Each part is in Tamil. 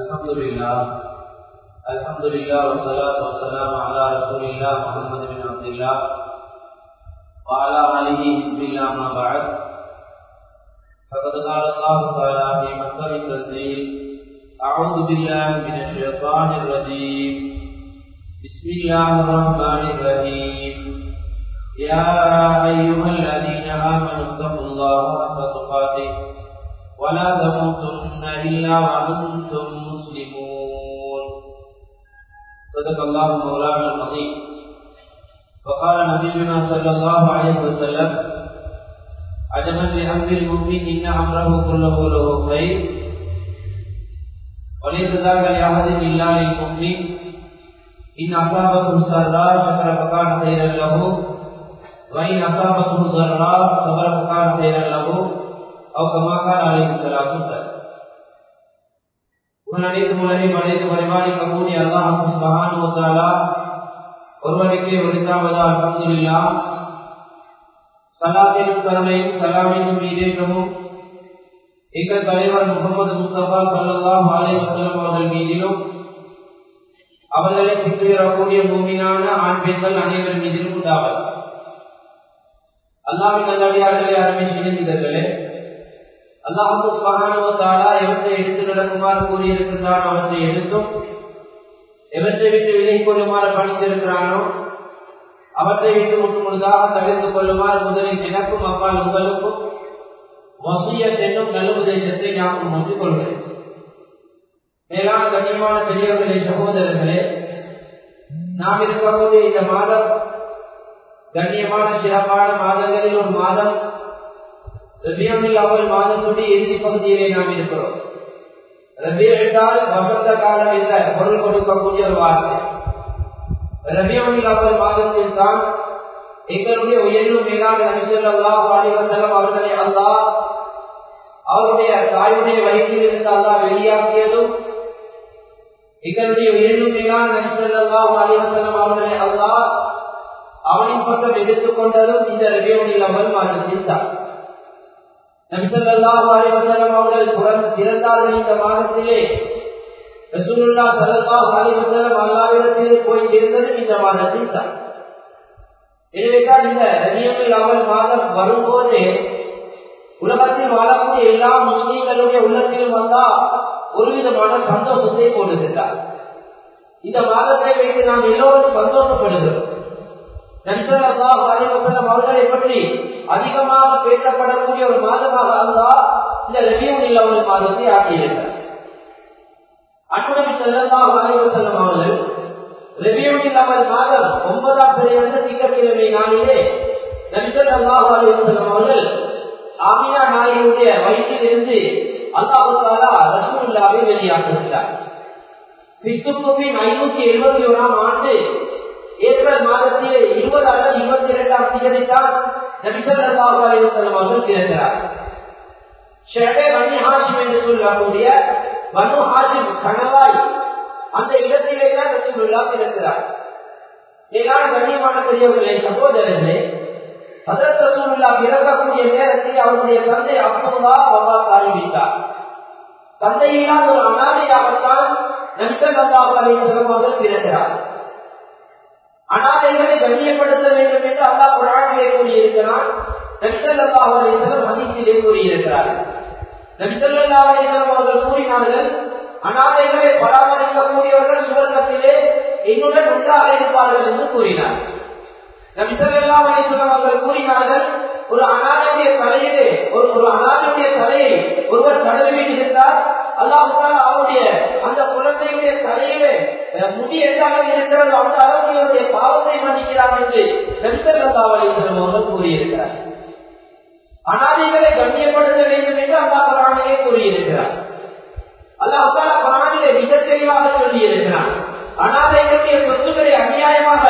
الحمد لله. الحمد لله والصلاة والسلام على رسول الله محمد بن عبد الله وعلى آله حزب الله ما بعد. فقد قال الله تعالى في محكم التنزيل أعوذ بالله من الشيطان الرجيم. بسم الله الرحمن الرحيم. يا أيها الذين آمنوا اتقوا الله حق تقاته ولا تموتن إلا وأنتم مسلمون. صدق الله مولانا العظيم. وقال نبينا صلى الله عليه وسلم عجبا لأمر المؤمن إن أمره كله له خير. وليس ذاك لأحد إلا للمؤمن. إن أصابته سراء شكر فكان خيرا له. وإن أصابته ضراء صبر فكان خيرا له. أو كما قال عليه الصلاة والسلام. உலகிற்கு உலகை படைத்து பரிபாலிக்கக்கூடிய அல்லாஹ் சுபஹானு ஒருவனுக்கே ஒளிசாவதா அல்ஹம்துலில்லாஹ் சலாத்தின் கருணையும் சலாமின் மீதேற்றமும் எங்கள் தலைவர் முகமது முஸ்தபா சல்லாஹ் அலை வசலம் அவர்கள் மீதிலும் அவர்களை பின்துயரக்கூடிய பூமியான ஆண் பெண்கள் அனைவர் மீதிலும் உண்டாவது. அல்லாவின் நல்லடியார்களே அருமை அல்லாஹு சுபஹானுவத்தாலா எவற்றை எடுத்து நடக்குமாறு கூறியிருக்கின்றான் அவற்றை எடுத்தும் எவற்றை விட்டு விலகி கொள்ளுமாறு பணித்திருக்கிறானோ அவற்றை விட்டு முற்று முழுதாக தவிர்த்து கொள்ளுமாறு முதலில் எனக்கும் அப்பால் உங்களுக்கும் வசியத் என்னும் நல்ல நாம் ஞாபகம் ஒன்றிக் கொள்கிறேன். மேலான கண்ணியமான பெரியவர்களே சகோதரர்களே நாம் இருக்கக்கூடிய இந்த மாதம் கண்ணியமான சிறப்பான மாதங்களில் ஒரு மாதம் ரபியமில் அவள் மாதத்துடைய இறுதி பகுதியிலே நாம் இருக்கிறோம். ரபி என்றால் வசந்த காலம் என்ற பொருள் கொடுக்கக்கூடிய ஒரு வார்த்தை. ரபியமில் அவள் மாதத்தில் தான் எங்களுடைய உயர்வு மேலான நபிசல் அல்லா பாலிவசலம் அவர்களை அல்லா அவருடைய தாயுடைய வயிற்றில் இருந்து அல்லா வெளியாக்கியதும் எங்களுடைய உயர்வு மேலான நபிசல் அல்லா பாலிவசலம் அவர்களை அல்லா அவனின் பக்கம் எடுத்துக்கொண்டதும் இந்த ரபியமில் அவள் மாதத்தில் தான். நபிசல்லாஹு அலைஹி அவர்கள் புறம் பிறந்தார்கள் இந்த மாதத்திலே ரசூலுல்லாஹ் ஸல்லல்லாஹு அலைஹி வஸல்லம் போய் சேர்ந்தது இந்த மாதத்தில் தான். எனவேதான் இந்த ரபியுல் அவல் மாதம் வரும்போது உலகத்தில் வாழக்கூடிய எல்லா முஸ்லீம்களுடைய உள்ளத்திலும் அல்லாஹ் ஒரு விதமான சந்தோஷத்தை போடுகின்றார் இந்த மாதத்தை வைத்து நாம் எல்லோரும் சந்தோஷப்படுகிறோம். நபிசல்லாஹு அலைஹி அவர்களை பற்றி அதிகமாக பேசப்படக்கூடிய ஒரு மாதமாக அல்லா இந்த ரபியூனில் அவர்கள் மாதத்தை ஆக்கியிருக்கிறார். அன்புநபி செல்லல்லாஹு அலைஹி அவர்கள் ரபியூனில் அவள் மாதம் ஒன்பதாம் பிறையாண்டு திங்கட்கிழமை நாளிலே நபிசல்லாஹு அலைஹி அவர்கள் ஆமினா நாயனுடைய வயிற்றில் இருந்து அல்லாஹு வெளியாக்குகிறார் கிறிஸ்துவின் ஐநூத்தி எழுபத்தி ஓராம் ஆண்டு ஏப்ரல் மாதத்தில் இருபது அல்லது இருபத்தி இரண்டாம் தேதி தான் நபிசல்லாஹு அலைஹி அவர்கள் பிறக்கிறார் ஷெஹே பனி ஹாஷிம் என்று சொல்லக்கூடிய பனு ஹாஷிம் கணவாய் அந்த இடத்திலே தான் ரசூலுல்லாஹ் பிறக்கிறார் மேலான கண்ணியமான பெரியவர்களே சகோதரர்களே ஹசரத் ரசூலுல்லாஹ் பிறக்கக்கூடிய நேரத்தில் அவருடைய தந்தை அப்துல்லா வபா காலிவித்தார் தந்தையினால் ஒரு அனாதையாகத்தான் நபிசல்லாஹு அலைஹி அவர்கள் பிறக்கிறார் அனாதைகளை கண்ணியப்படுத்த வேண்டும் என்று அல்லா குரானிலே கூறியிருக்கிறான். நபிசல்லா அலிசலம் ஹதீஸிலே கூறியிருக்கிறார். நபிசல்லா அலிசலம் அவர்கள் கூறினார்கள் அனாதைகளை பராமரிக்கக்கூடியவர்கள் சுவர்க்கத்திலே என்னுடன் ஒன்றாக இருப்பார்கள் என்று கூறினார். நபிசல்லா அலிசலம் அவர்கள் கூறினார்கள் ஒரு அனாதையுடைய தலையிலே ஒரு ஒரு அனாதையுடைய தலையை ஒருவர் தடவி இருந்தால் அல்லாஹால அவருடைய அந்த குழந்தையுடைய தலையிலே முடி எட்டாக இருக்கிறது அந்த அளவுடைய பாவத்தை மன்னிக்கிறார் என்று நபிசல்லா அலிஸ்லம் அவர்கள் கூறியிருக்கிறார். அனாதைகளை கண்ணியப்படுத்த வேண்டும் என்று அல்லாஹ் குரானிலே கூறியிருக்கிறார். அல்லாஹால குரானிலே மிக தெளிவாக சொல்லியிருக்கிறார். அனாதைகளுடைய சொத்துக்களை அநியாயமாக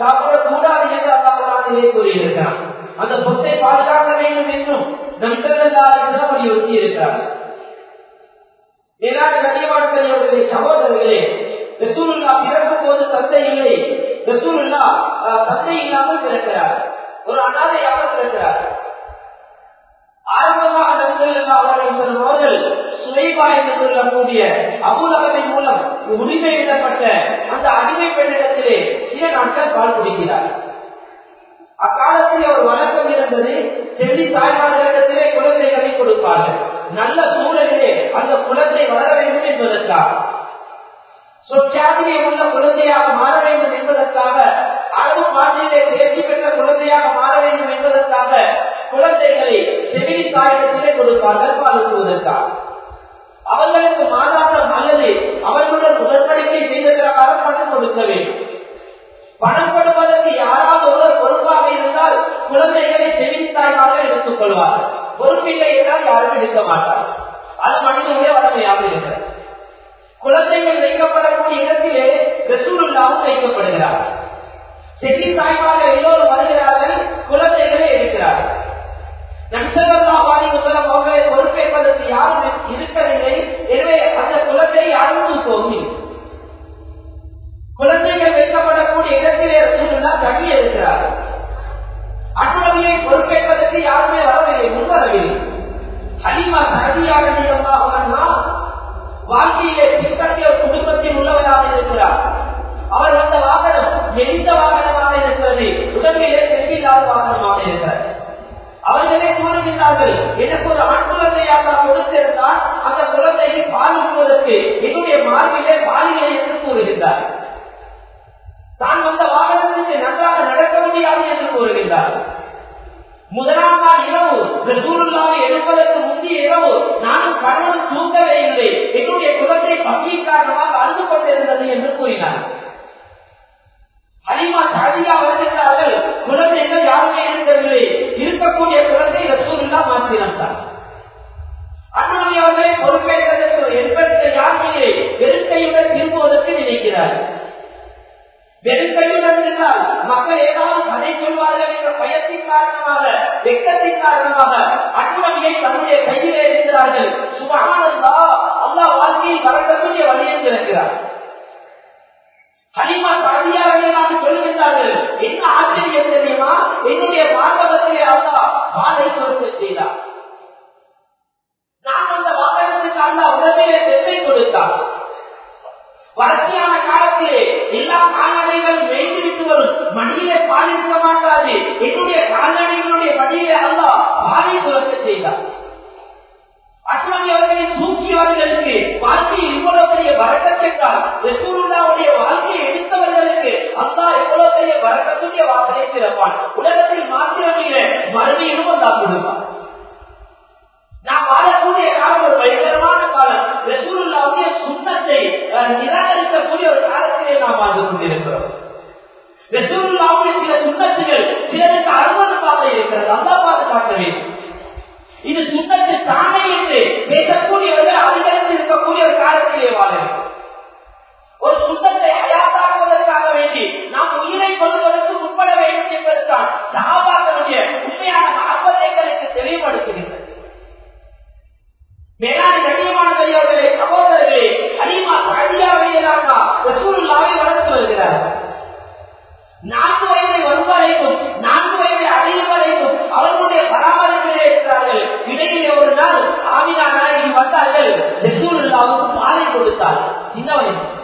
சாப்பிடக்கூடாது என்று அல்லாஹ் கூறியிருக்கிறார் அந்த சொத்தை பாதுகாக்க வேண்டும் என்றும் நபிசல்லா வலியுறுத்தி இருக்கிறார். மேலான கண்ணியமானவர்களே சகோதரர்களே ரசூலுல்லா பிறக்கும் போது தந்தை இல்லை. ரசூலுல்லா தந்தை இல்லாமல் பிறக்கிறார். ஒரு அனாதையாக பிறக்கிறார். ஆரம்பமாக அவர்கள் சுவைபா என்று சொல்லக்கூடிய அபுலகவின் மூலம் உரிமை இடப்பட்ட அந்த அடிமை பெண்ணிடத்திலே சில நாட்கள் பால் குடிக்கிறார். அக்காலத்தில் ஒரு வழக்கம் இருந்தது செல்வி தாய்மார்களிடத்திலே குழந்தைகளை கொடுப்பார்கள். நல்ல சூழலிலே அந்த குழந்தை வளர வேண்டும் என்பதற்காக. சொற்சாதியை உள்ள குழந்தையாக மாற வேண்டும் என்பதற்காக அரபு மாதிரியிலே தேர்ச்சி பெற்ற குழந்தையாக மாற வேண்டும் என்பதற்காக குழந்தைகளை செவிலி தாயகத்திலே கொடுப்பார்கள் பாலுக்குவதற்காக. அவர்களுக்கு மாதாந்தம் அல்லது அவர்களுடன் உடன்படிக்கை செய்ததற்காக பணம் கொடுக்க வேண்டும். பணம் கொடுப்பதற்கு யாராவது ஒருவர் பொறுப்பாக இருந்தால் குழந்தைகளை செவித்தாய்மாக எடுத்துக் கொள்வார்கள். பொறுப்பில்லை என்றால் யாரும் எடுக்க மாட்டார்கள். அது மனிதனுடைய வளமையாக இருக்கிறது. குழந்தைகள் வைக்கப்படக்கூடிய இடத்திலே ரசூலுல்லாவும் வைக்கப்படுகிறார்கள். செட்டி தாய்மார்கள் எல்லோரும் வருகிறார்கள் குழந்தைகளை எடுக்கிறார்கள். நம்சல்லாஹாடி உத்தரம் அவர்களை பொறுப்பேற்பதற்கு யாரும் இருக்கவில்லை. எனவே அந்த குழந்தை அழுந்து போகும். குழந்தைகள் வைக்கப்படக்கூடிய இடத்திலே ரசூலுல்லா தனி இருக்கிறார்கள் அன்புடைய பொறுப்பேற்பதற்கு யாருமே வரவில்லை முன்வரவில்லை. ஹலிமா சகதியாக வாழ்க்கையிலே பின்பற்றிய குடும்பத்தில் உள்ளவராக இருக்கிறார். அவர் வந்த வாகனம் எந்த வாகனமாக இருக்கிறது உடம்பிலே தெளிவில்லாத வாகனமாக இருக்கிறது அவர்களே கூறுகின்றார்கள் எனக்கு ஒரு ஆண் குழந்தையாக கொடுத்திருந்தால் அந்த குழந்தையை பால் ஊற்றுவதற்கு என்னுடைய மார்பிலே பாலியலை என்று கூறுகின்றார் தான் வந்த வாகனத்திற்கு நன்றாக நடக்க முடியாது என்று கூறுகின்றார் முதலாம் நாள் இரவு ரசூலுல்லாவை எடுப்பதற்கு முந்தைய இரவு நானும் கணவன் தூங்கவே இல்லை. என்னுடைய குழந்தை பசி காரணமாக அழுது கொண்டிருந்தது என்று கூறினார் அலிமா சாதியா வருகின்றார்கள். குழந்தைகள் யாருமே இருக்கவில்லை இருக்கக்கூடிய குழந்தை ரசூலுல்லா மாற்றினார் அண்ணாமி அவர்களை பொறுப்பேற்பதற்கு என்பதற்கு யாருமே வெறுக்கையுடன் திரும்புவதற்கு நினைக்கிறார். வெறுக்கையுடன் இருந்தால் மக்கள் ஏதாவது கதை சொல்வார்கள் என்ற பயத்தின் காரணமாக வெக்கத்தின் காரணமாக அண்ணாமியை தன்னுடைய கையிலே இருக்கிறார்கள். சுபகானந்தா அல்லா வாழ்க்கையில் வளர்க்கக்கூடிய வழியை கனிமா ஹலிமா சாதியாவையாக சொல்லுகின்றார்கள். என்ன ஆச்சரியம் தெரியுமா? என்னுடைய மார்பகத்திலே அல்லா வாழை சொருக்க செய்தார். நான் அந்த வாகனத்துக்கு அல்லா உடம்பிலே தென்மை கொடுத்தார். வறட்சியான காலத்திலே எல்லா கால்நடைகளும் மேய்ந்துவிட்டு வரும். மடியிலே பாலிருக்க மாட்டாது. என்னுடைய கால்நடைகளுடைய மடியிலே அல்லா பாலை சுரக்க செய்தார். அஸ்மணி சூழ்ச்சியாளர்களுக்கு வாழ்க்கை இவ்வளவு பெரிய வரக்கற்றால் ரசூலுல்லாவுடைய வாழ்க்கையை எடுத்தவர்களுக்கு அல்லா எவ்வளவு பெரிய வரக்கக்கூடிய வாசனை திறப்பான் உலகத்தில் மாத்திரமில்லை மறுமையிலும் அல்லா கொடுப்பான் நாம் வாழக்கூடிய காலம் ஒரு பயங்கரமான காலம் ரசூலுல்லாவுடைய சுண்ணத்தை நிராகரிக்கக்கூடிய ஒரு காலத்திலே நாம் வாழ்ந்து கொண்டிருக்கிறோம் ரசூலுல்லாவுடைய சில சுண்ணத்துகள் சிலருக்கு அருவணமாக இருக்கிறது அல்லா பாதுகாக்க வேண்டும் இது சுண்ணத்தை பேசக்கூடியவர்கள் அதிகரித்து இருக்கக்கூடிய ஒரு காலத்திலே வாழ ஒரு சுத்தத்தை அயாத்தாக்குவதற்காக வேண்டி நாம் உயிரை கொள்வதற்கு உட்பட வேண்டும் என்பதுதான் சாபாக்களுடைய உண்மையான மகப்பதைகளுக்கு தெளிவுபடுத்துகின்றது. மேலான கண்ணியமான பெரியவர்களே சகோதரர்களே அதிகமா சகதியாவையிலாமா ரசூலுல்லாவை வளர்த்து வருகிறார் நான்கு வயதை வரும் வந்தார்கள் ரசூலுல்லாவுக்கு பாலை கொடுத்தார். சின்ன வயசு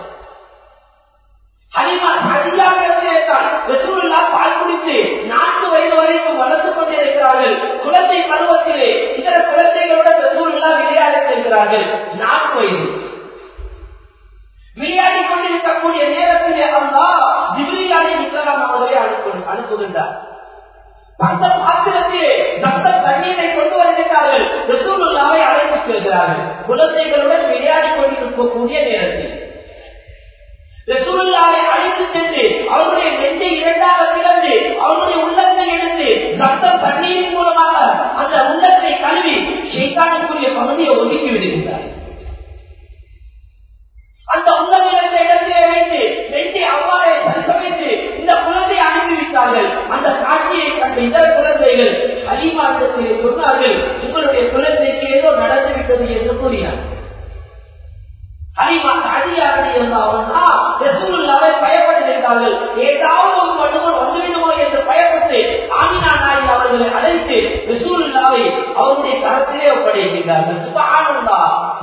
பால் குடித்து நான்கு வயது வரைக்கும் வளர்த்து கொண்டிருக்கிறார்கள். குழந்தை பருவத்திலே இதர குழந்தைகளுடன் ரசூலுல்லா விளையாட செல்கிறார்கள். நான்கு வயது. விளையாடி கொண்டிருக்கக்கூடிய நேரத்திலே அல்லா ஜிப்ரியாலை இஸ்லாம் அவர்களை அனுப்புகின்றார். அந்த பாத்திரத்திலே ரத்த தண்ணீரை கொண்டு வருகிறார்கள். ரசூலுல்லாவை அழைத்து செல்கிறார்கள். குழந்தைகளுடன் விளையாடி கொண்டிருக்கக்கூடிய நேரத்தில். ரசூலுல்லாவை அழைத்து சென்று அவருடைய நெஞ்சை இரண்டாக திறந்து அவருடைய உள்ளத்தை எடுத்து ரத்தம் தண்ணீரின் மூலமாக அந்த உள்ளத்தை கழுவி சைத்தானுக்குரிய பகுதியை ஒதுக்கி விடுகிறார் அந்த உள்ளமிருந்த இடத்திலே வைத்து நெஞ்சை அவ்வாறே சரிசமைத்து இந்த குழந்தை அனுப்பிவிட்டார்கள் அந்த காட்சியை இதர குழந்தைகள் அலிமாண்டத்திலே சொன்னார்கள் உங்களுடைய குழந்தைக்கு ஏதோ நடந்துவிட்டது என்று கூறினார். அலிமா அடியாரடி இருந்தாவன்னா ரசூலுல்லாவை பயப்பட்டிருந்தார்கள் ஏதாவது ஒரு மட்டும் வந்துவிடுமோ என்று பயப்பட்டு ஆமினா நாய் அவர்களை அழைத்து ரசூலுல்லாவை அவருடைய கரத்திலே ஒப்படைக்கின்றார்கள். ஆனந்தா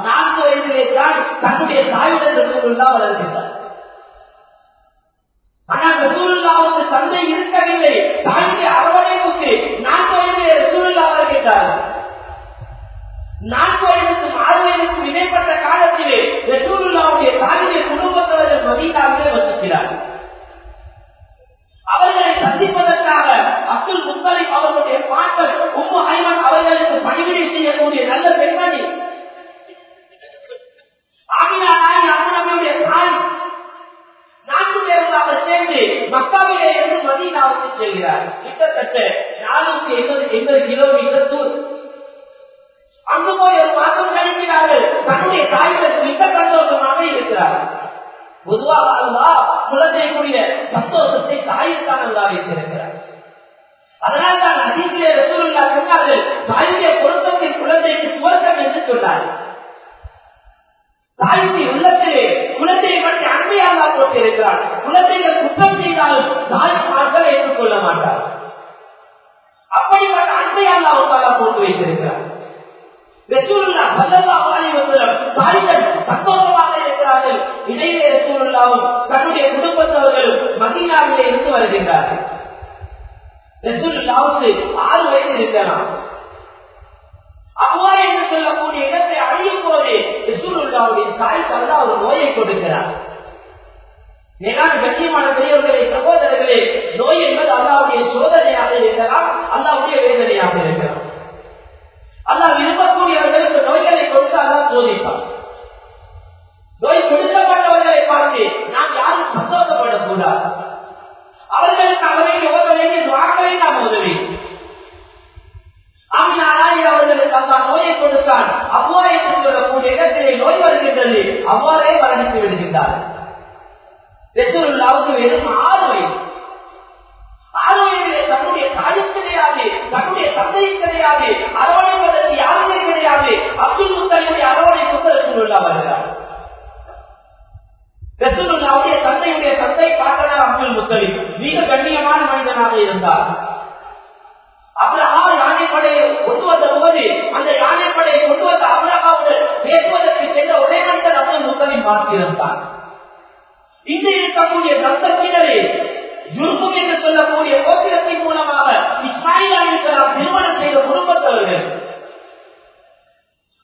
நான்கு வயதிலே தான் தன்னுடைய தாயுடன் ரசூலுல்லா வளர்க்கின்றார். ஆனால் ரசூலுல்லாவுக்கு தந்தை இருக்கவில்லை. தாய்க்கு அரவணைப்புக்கு நான்கு வயதிலே ரசூலுல்லா வருகின்றார்கள் நான்கு வயதுக்கும் ஆறு வயதுக்கும் இடைப்பட்ட காலத்திலே ரசூலுல்லாவுடைய தாயுடைய குடும்பத்தவர்கள் மதீனாவிலே வசிக்கிறார்கள் அவர்களை சந்திப்பதற்காக அப்துல் முத்தலிப் அவர்களுடைய பாட்டர் உம்மு ஹைமன் அவர்களுக்கு பணிவிடை செய்யக்கூடிய நல்ல பெண்மணி. ஆமினா நாயன் அம்மனுடைய தாய் நான்கு பேர்களாக சேர்ந்து மக்காவிலே இருந்து மதீனாவுக்கு செல்கிறார். கிட்டத்தட்ட நானூத்தி எண்பது எண்பது கிலோமீட்டர் தூரம். அங்கு போய் ஒரு மாதம் கழிக்கிறார்கள் தன்னுடைய தாய்களுக்கு மிக சந்தோஷமாக இருக்கிறார்கள் பொதுவாக அல்லா குழந்தைக்குரிய சந்தோஷத்தை தாய்த்தான் வைத்திருக்கிறார். அதனால் தான் அதிகளே ரசூலுல்லா சொன்னார்கள் தாயுடைய பொருத்தத்தில் குழந்தைக்கு சுவர்க்கம் என்று சொன்னார்கள். தாயுடைய உள்ளத்திலே குலத்தை பற்றி அன்பையாக போட்டிருக்கிறார். குலத்தை குற்றம் செய்தாலும் தாய்மார்கள் ஏற்றுக்கொள்ள மாட்டார். அப்படிப்பட்ட அன்பையாக அவர்களாக போட்டு வைத்திருக்கிறார். ரசூலுல்லா சல்லல்லாஹு அலைஹி வஸல்லம் தாய்கள் சந்தோஷமாக இருக்கிறார்கள். இடையிலே ரசூலுல்லாவும் தன்னுடைய குடும்பத்தவர்கள் மதீனாவிலே இருந்து வருகின்றார்கள். ரசூலுல்லாவுக்கு ஆறு வயது இருக்கலாம். அம்மா என்று சொல்லக்கூடிய இடத்தை அடையும் போது ரசூலுல்லாவுடைய தாய் தந்தா ஒரு நோயை கொடுக்கிறார். மேலான கட்சியமான பெரியவர்களே சகோதரர்களே நோய் என்பது அல்லாவுடைய சோதனையாக இருக்கலாம் அல்லாவுடைய வேதனையாக இருக்கலாம். அல்லா விரும்பக்கூடியவர்களுக்கு நோய்களை கொடுத்து அல்லா சோதிப்பார் நோய் கொடுக்கப்பட்டவர்களை பார்த்து நாம் யாரும் சந்தோஷப்படக்கூடாது. அவர்களுக்கு அவரை ஓத வேண்டிய வாக்களை நாம் உதவி ஆமினாராய் அவர்களுக்கு அந்த நோயை கொடுத்தான். அவ்வா என்று சொல்லக்கூடிய இடத்திலே நோய் வருகின்றது. அவ்வாறே மரணித்து விடுகின்றார் ரசூலுல்லாவுக்கு வெறும் ஆறு வயது. ஆறு வயதிலே தன்னுடைய தாயும் கிடையாது தன்னுடைய தந்தையும் கிடையாது அரவணைப்பதற்கு யாருமே கிடையாது. அப்துல் முத்தலினுடைய அரவணைப்புக்கு ரசூலுல்லா வருகிறார். ரசூலுல்லாவுடைய தந்தையுடைய தந்தை பார்க்கிறார் அப்துல் முத்தலிம் மிக கண்ணியமான மனிதனாக இருந்தார். அப்ரஹா யானைப்படையை கொண்டு வந்த போது அந்த யானைப்படையை கொண்டு வந்த அப்ரஹாவுடன் பேசுவதற்கு சென்ற ஒரே மனிதன் அப்துல் முத்தலிம் பார்த்திருந்தார். இன்று இருக்கக்கூடிய தத்தத்தினரே யுருக்கும் என்று சொல்லக்கூடிய கோத்திரத்தின் மூலமாக இஸ்மாயில் திருமணம் செய்த குடும்பத்தவர்கள்.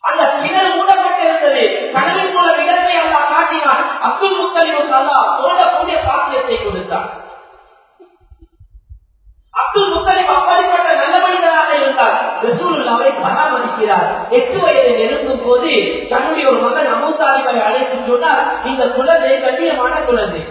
அந்த கிணறு மூடப்பட்டிருந்தது. கடலின் போல இடத்தை அல்லா காட்டினார் அப்துல் முத்தலிமுக்கு அல்லா தோண்டக்கூடிய பாக்கியத்தை கொடுத்தார் அப்துல் முத்தலிம் அவரை பராமரிக்கிறார் எட்டு வயதில் நெருங்கும் போது தன்னுடைய ஒரு மகன் அமுதாலிபரை அழைத்து சொன்னால் இந்த குழந்தை கண்ணியமான குழந்தை.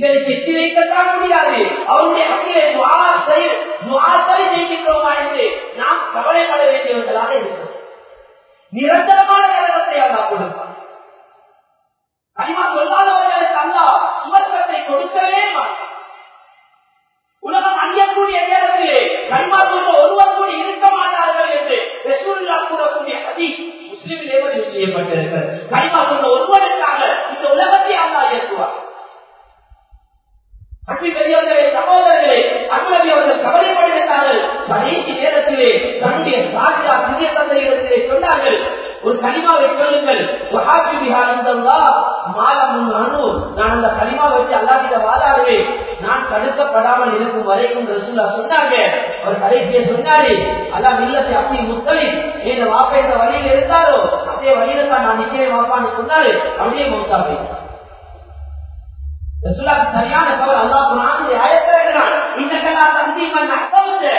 எங்களை கெட்டி முடியாது. அவருடைய அங்கே துவாசை துவாசை செய்கின்றோமா என்று நாம் கவலைப்பட வேண்டியவர்களாக இருக்கிறோம். நிரந்தரமான நரகத்தை அல்லா கொடுப்பார். சொல்லாதவர்களுக்கு அல்லா சுவர்க்கத்தை கொடுக்கவே உலகம் அணியக்கூடிய நேரத்திலே கனிமா ஒருவர் கூட இருக்க மாட்டார்கள் என்று ரசூல்லா கூறக்கூடிய அதி முஸ்லிமிலே செய்யப்பட்டிருக்கிறது. கனிமா சொல்ல ஒருவருக்காக இந்த உலகத்தை அல்லா இயக்குவார் அன்பு பெரியவர்களே சகோதரர்களே அன்பு அவர்கள் கவலைப்படுகிறார்கள் கடைசி நேரத்திலே தன்னுடைய சாஜா சிறிய தந்தையிடத்திலே சொன்னார்கள். ஒரு கனிமாவை சொல்லுங்கள். நான் அந்த கனிமா வச்சு அல்லாதிட வாதாடுவேன். நான் தடுக்கப்படாமல் இருக்கும் வரைக்கும் ரசூலா சொன்னாங்க. அவர் கடைசியை சொன்னாரு அல்லா இல்லத்தை அப்படி முத்தலி என் வாப்பா இந்த வழியில் இருந்தாரோ அதே வழியில நான் நிக்கிறேன் வாப்பான்னு சொன்னாரு. அப்படியே முத்தாப்பேன் சரியான தவறு அல்லாஹ் குரான் ஆயத்திறகிறான் இன்னக்கெல்லாம் தந்தீமன் அக்கவுண்டு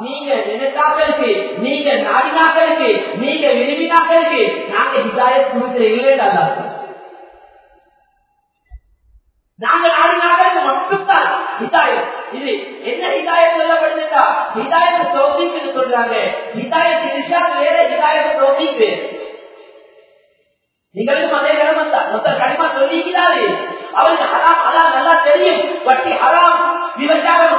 நீங்க நினைத்தாக்களுக்கு நீங்க நாடினாக்களுக்கு நீங்க விரும்பினாக்களுக்கு நாங்க ஹிதாயத் சொல்றாங்க. நிகழ்வும் அதே நேரம் தான். மொத்த கனிமா சொல்லிக்கிறாரு அவருக்கு ஹராம் அதான் நல்லா தெரியும். வட்டி ஹராம். விபச்சாரம்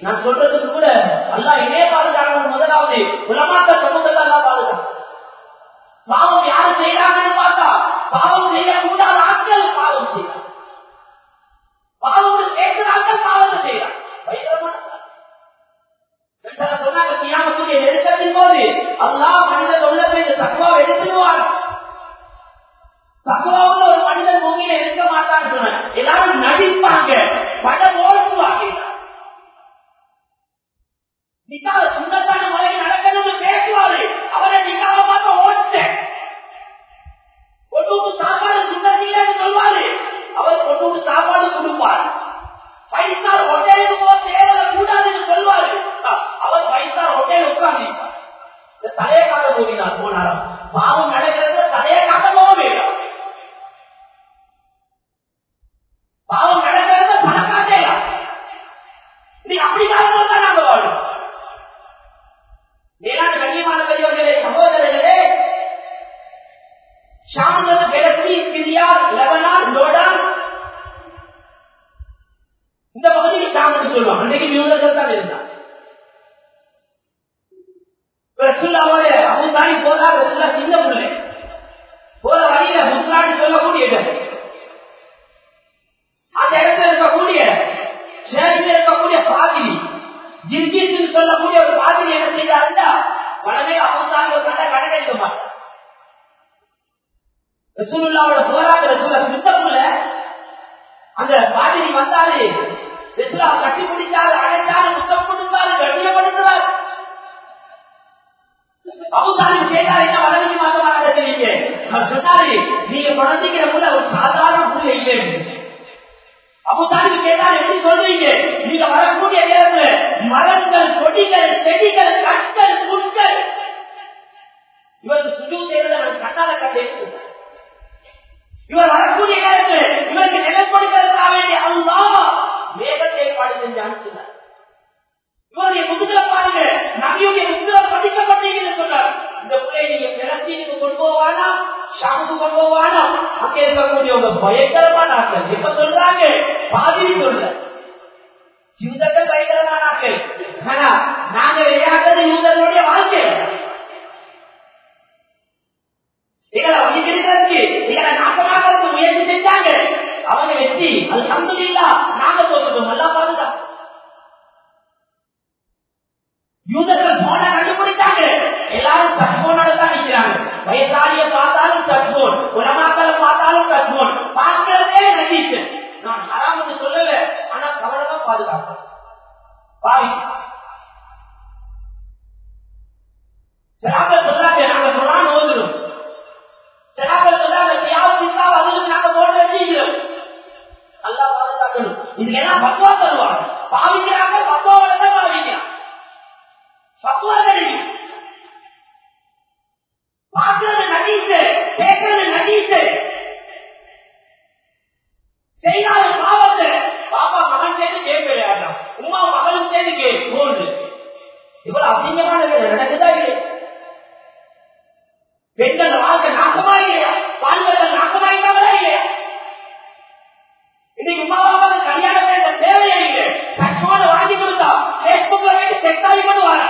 那说这个 ரசூலுல்லாவோட போராட்ட ரசூலா அந்த பாதிரி வந்தாரு. ரசூலா கட்டி பிடிச்சாரு அழைச்சாரு முத்தம் கொடுத்தாரு கண்ணியப்படுத்துறாரு அபுதாலிப் கேட்டாரு என்ன வளர்ச்சி மாதமா அவர் சொன்னாரு நீங்க போல ஒரு சாதாரண இல்லை. கேட்டாரு எப்படி சொல்றீங்க? நீங்க வரக்கூடிய நேரத்துல மரங்கள் கொடிகள் செடிகள் கற்கள் புட்கள் இவருக்கு சுஜூ செய்யறத நான் கண்ணால இவர் வரக்கூடிய நேரத்தில் இவருக்கு நிலப்படுத்துவதற்காக வேண்டிய அல்லா வேகத்தை ஏற்பாடு செஞ்சான்னு சொன்னார். இவருடைய முதுகல பாருங்க நபியுடைய முதுகல பதிக்கப்பட்டீங்கன்னு சொன்னார். இந்த பிள்ளை நீங்க பிளஸ்தீனுக்கு கொண்டு போவானா ஷாமுக்கு கொண்டு போவானா அங்கே இருக்கக்கூடியவங்க பயங்கரமான ஆட்கள். எப்ப சொல்றாங்க? பாதிரி சொல்ல யூதர்கள் பயங்கரமான ஆட்கள். ஆனா நாங்க விளையாடுறது யூதர்களுடைய வாழ்க்கை. எங்களை வழிகிறதுக்கு எங்களை நாசமாக்கிறதுக்கு முயற்சி செஞ்சாங்க அவங்க வெற்றி அது சந்ததியில்லா நாங்க போட்டுட்டோம் நல்லா பாதுகாப்பு யூதர்கள் போன கண்டுபிடிச்சாங்க எல்லாரும் டச் தான் நிற்கிறாங்க வயசாலிய பார்த்தாலும் டச் உலமாக்களை பார்த்தாலும் டச் பார்க்கிறதே நடிச்சு நான் ஹராமுக்கு சொல்லல ஆனா கவலை தான் பாதுகாப்பு பாவி சிலாக்கள் சொல்லாங்க நாங்க குரான் ஓதுறோம் சிலாக்கள் சொல்லாங்க தியாவத்திற்கா அதுக்கு நாங்க போட்டு வச்சுக்கிறோம் நல்லா பாதுகாக்கணும் இதுக்கு என்ன பக்குவா தருவாங்க பாவிக்கிறாங்க பக்குவாவோட தான் பாவிக்கிறான் பக்குவா கிடைக்கும் பார்க்கிறது நடீசு கேட்கறது நடீசு செய்யாத பாவத்தை பாப்பா மகன் சேர்ந்து கேட்க உமா மகனும் சேர்ந்து கேட்கு இவ்வளவு அசிங்கமான வேலை நடக்குதா இல்லையா பெண்கள் வாழ்க்கை நாசமா இல்லையா வாழ்வர்கள் நாசமாயிட்டாங்களா இல்லையா இன்னைக்கு உமாவாக கல்யாணம் பேச தேவையே இல்லை கஷ்டமான வாங்கி கொடுத்தா பேஸ்புக்ல வேண்டி செட்டாலி பண்ணுவாங்க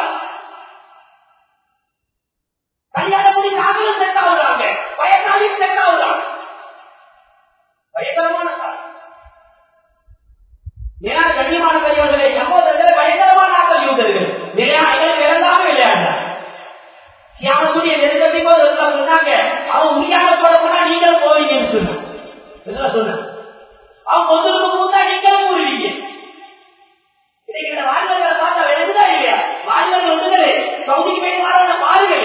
கல்யாணம் முடிஞ்சு ஆகலும் செட் ஆகுறாங்க வயசாலியும் செட் ஆகுறாங்க பயங்கரமான காலம் நிலையான கண்ணியமான பெரியவர்களே சகோதரர்களே பயங்கரமான ஆக்கள் யூதர்கள் நிலையான இறந்தாம விளையாடுறாங்க தியானத்துடைய நெருக்கத்தை போது சொன்னாங்க அவன் முடியாம போட போனா நீங்களும் போவீங்கன்னு சொன்னான் சொன்னான் அவன் முதலுக்கு முந்தா நீங்களும் போடுவீங்க இன்னைக்கு இந்த வாலிபர்களை பார்த்தா விளங்குதா இல்லையா வாலிபர்கள் ஒன்றுகளே சவுதிக்கு போய் மாறான பாருங்க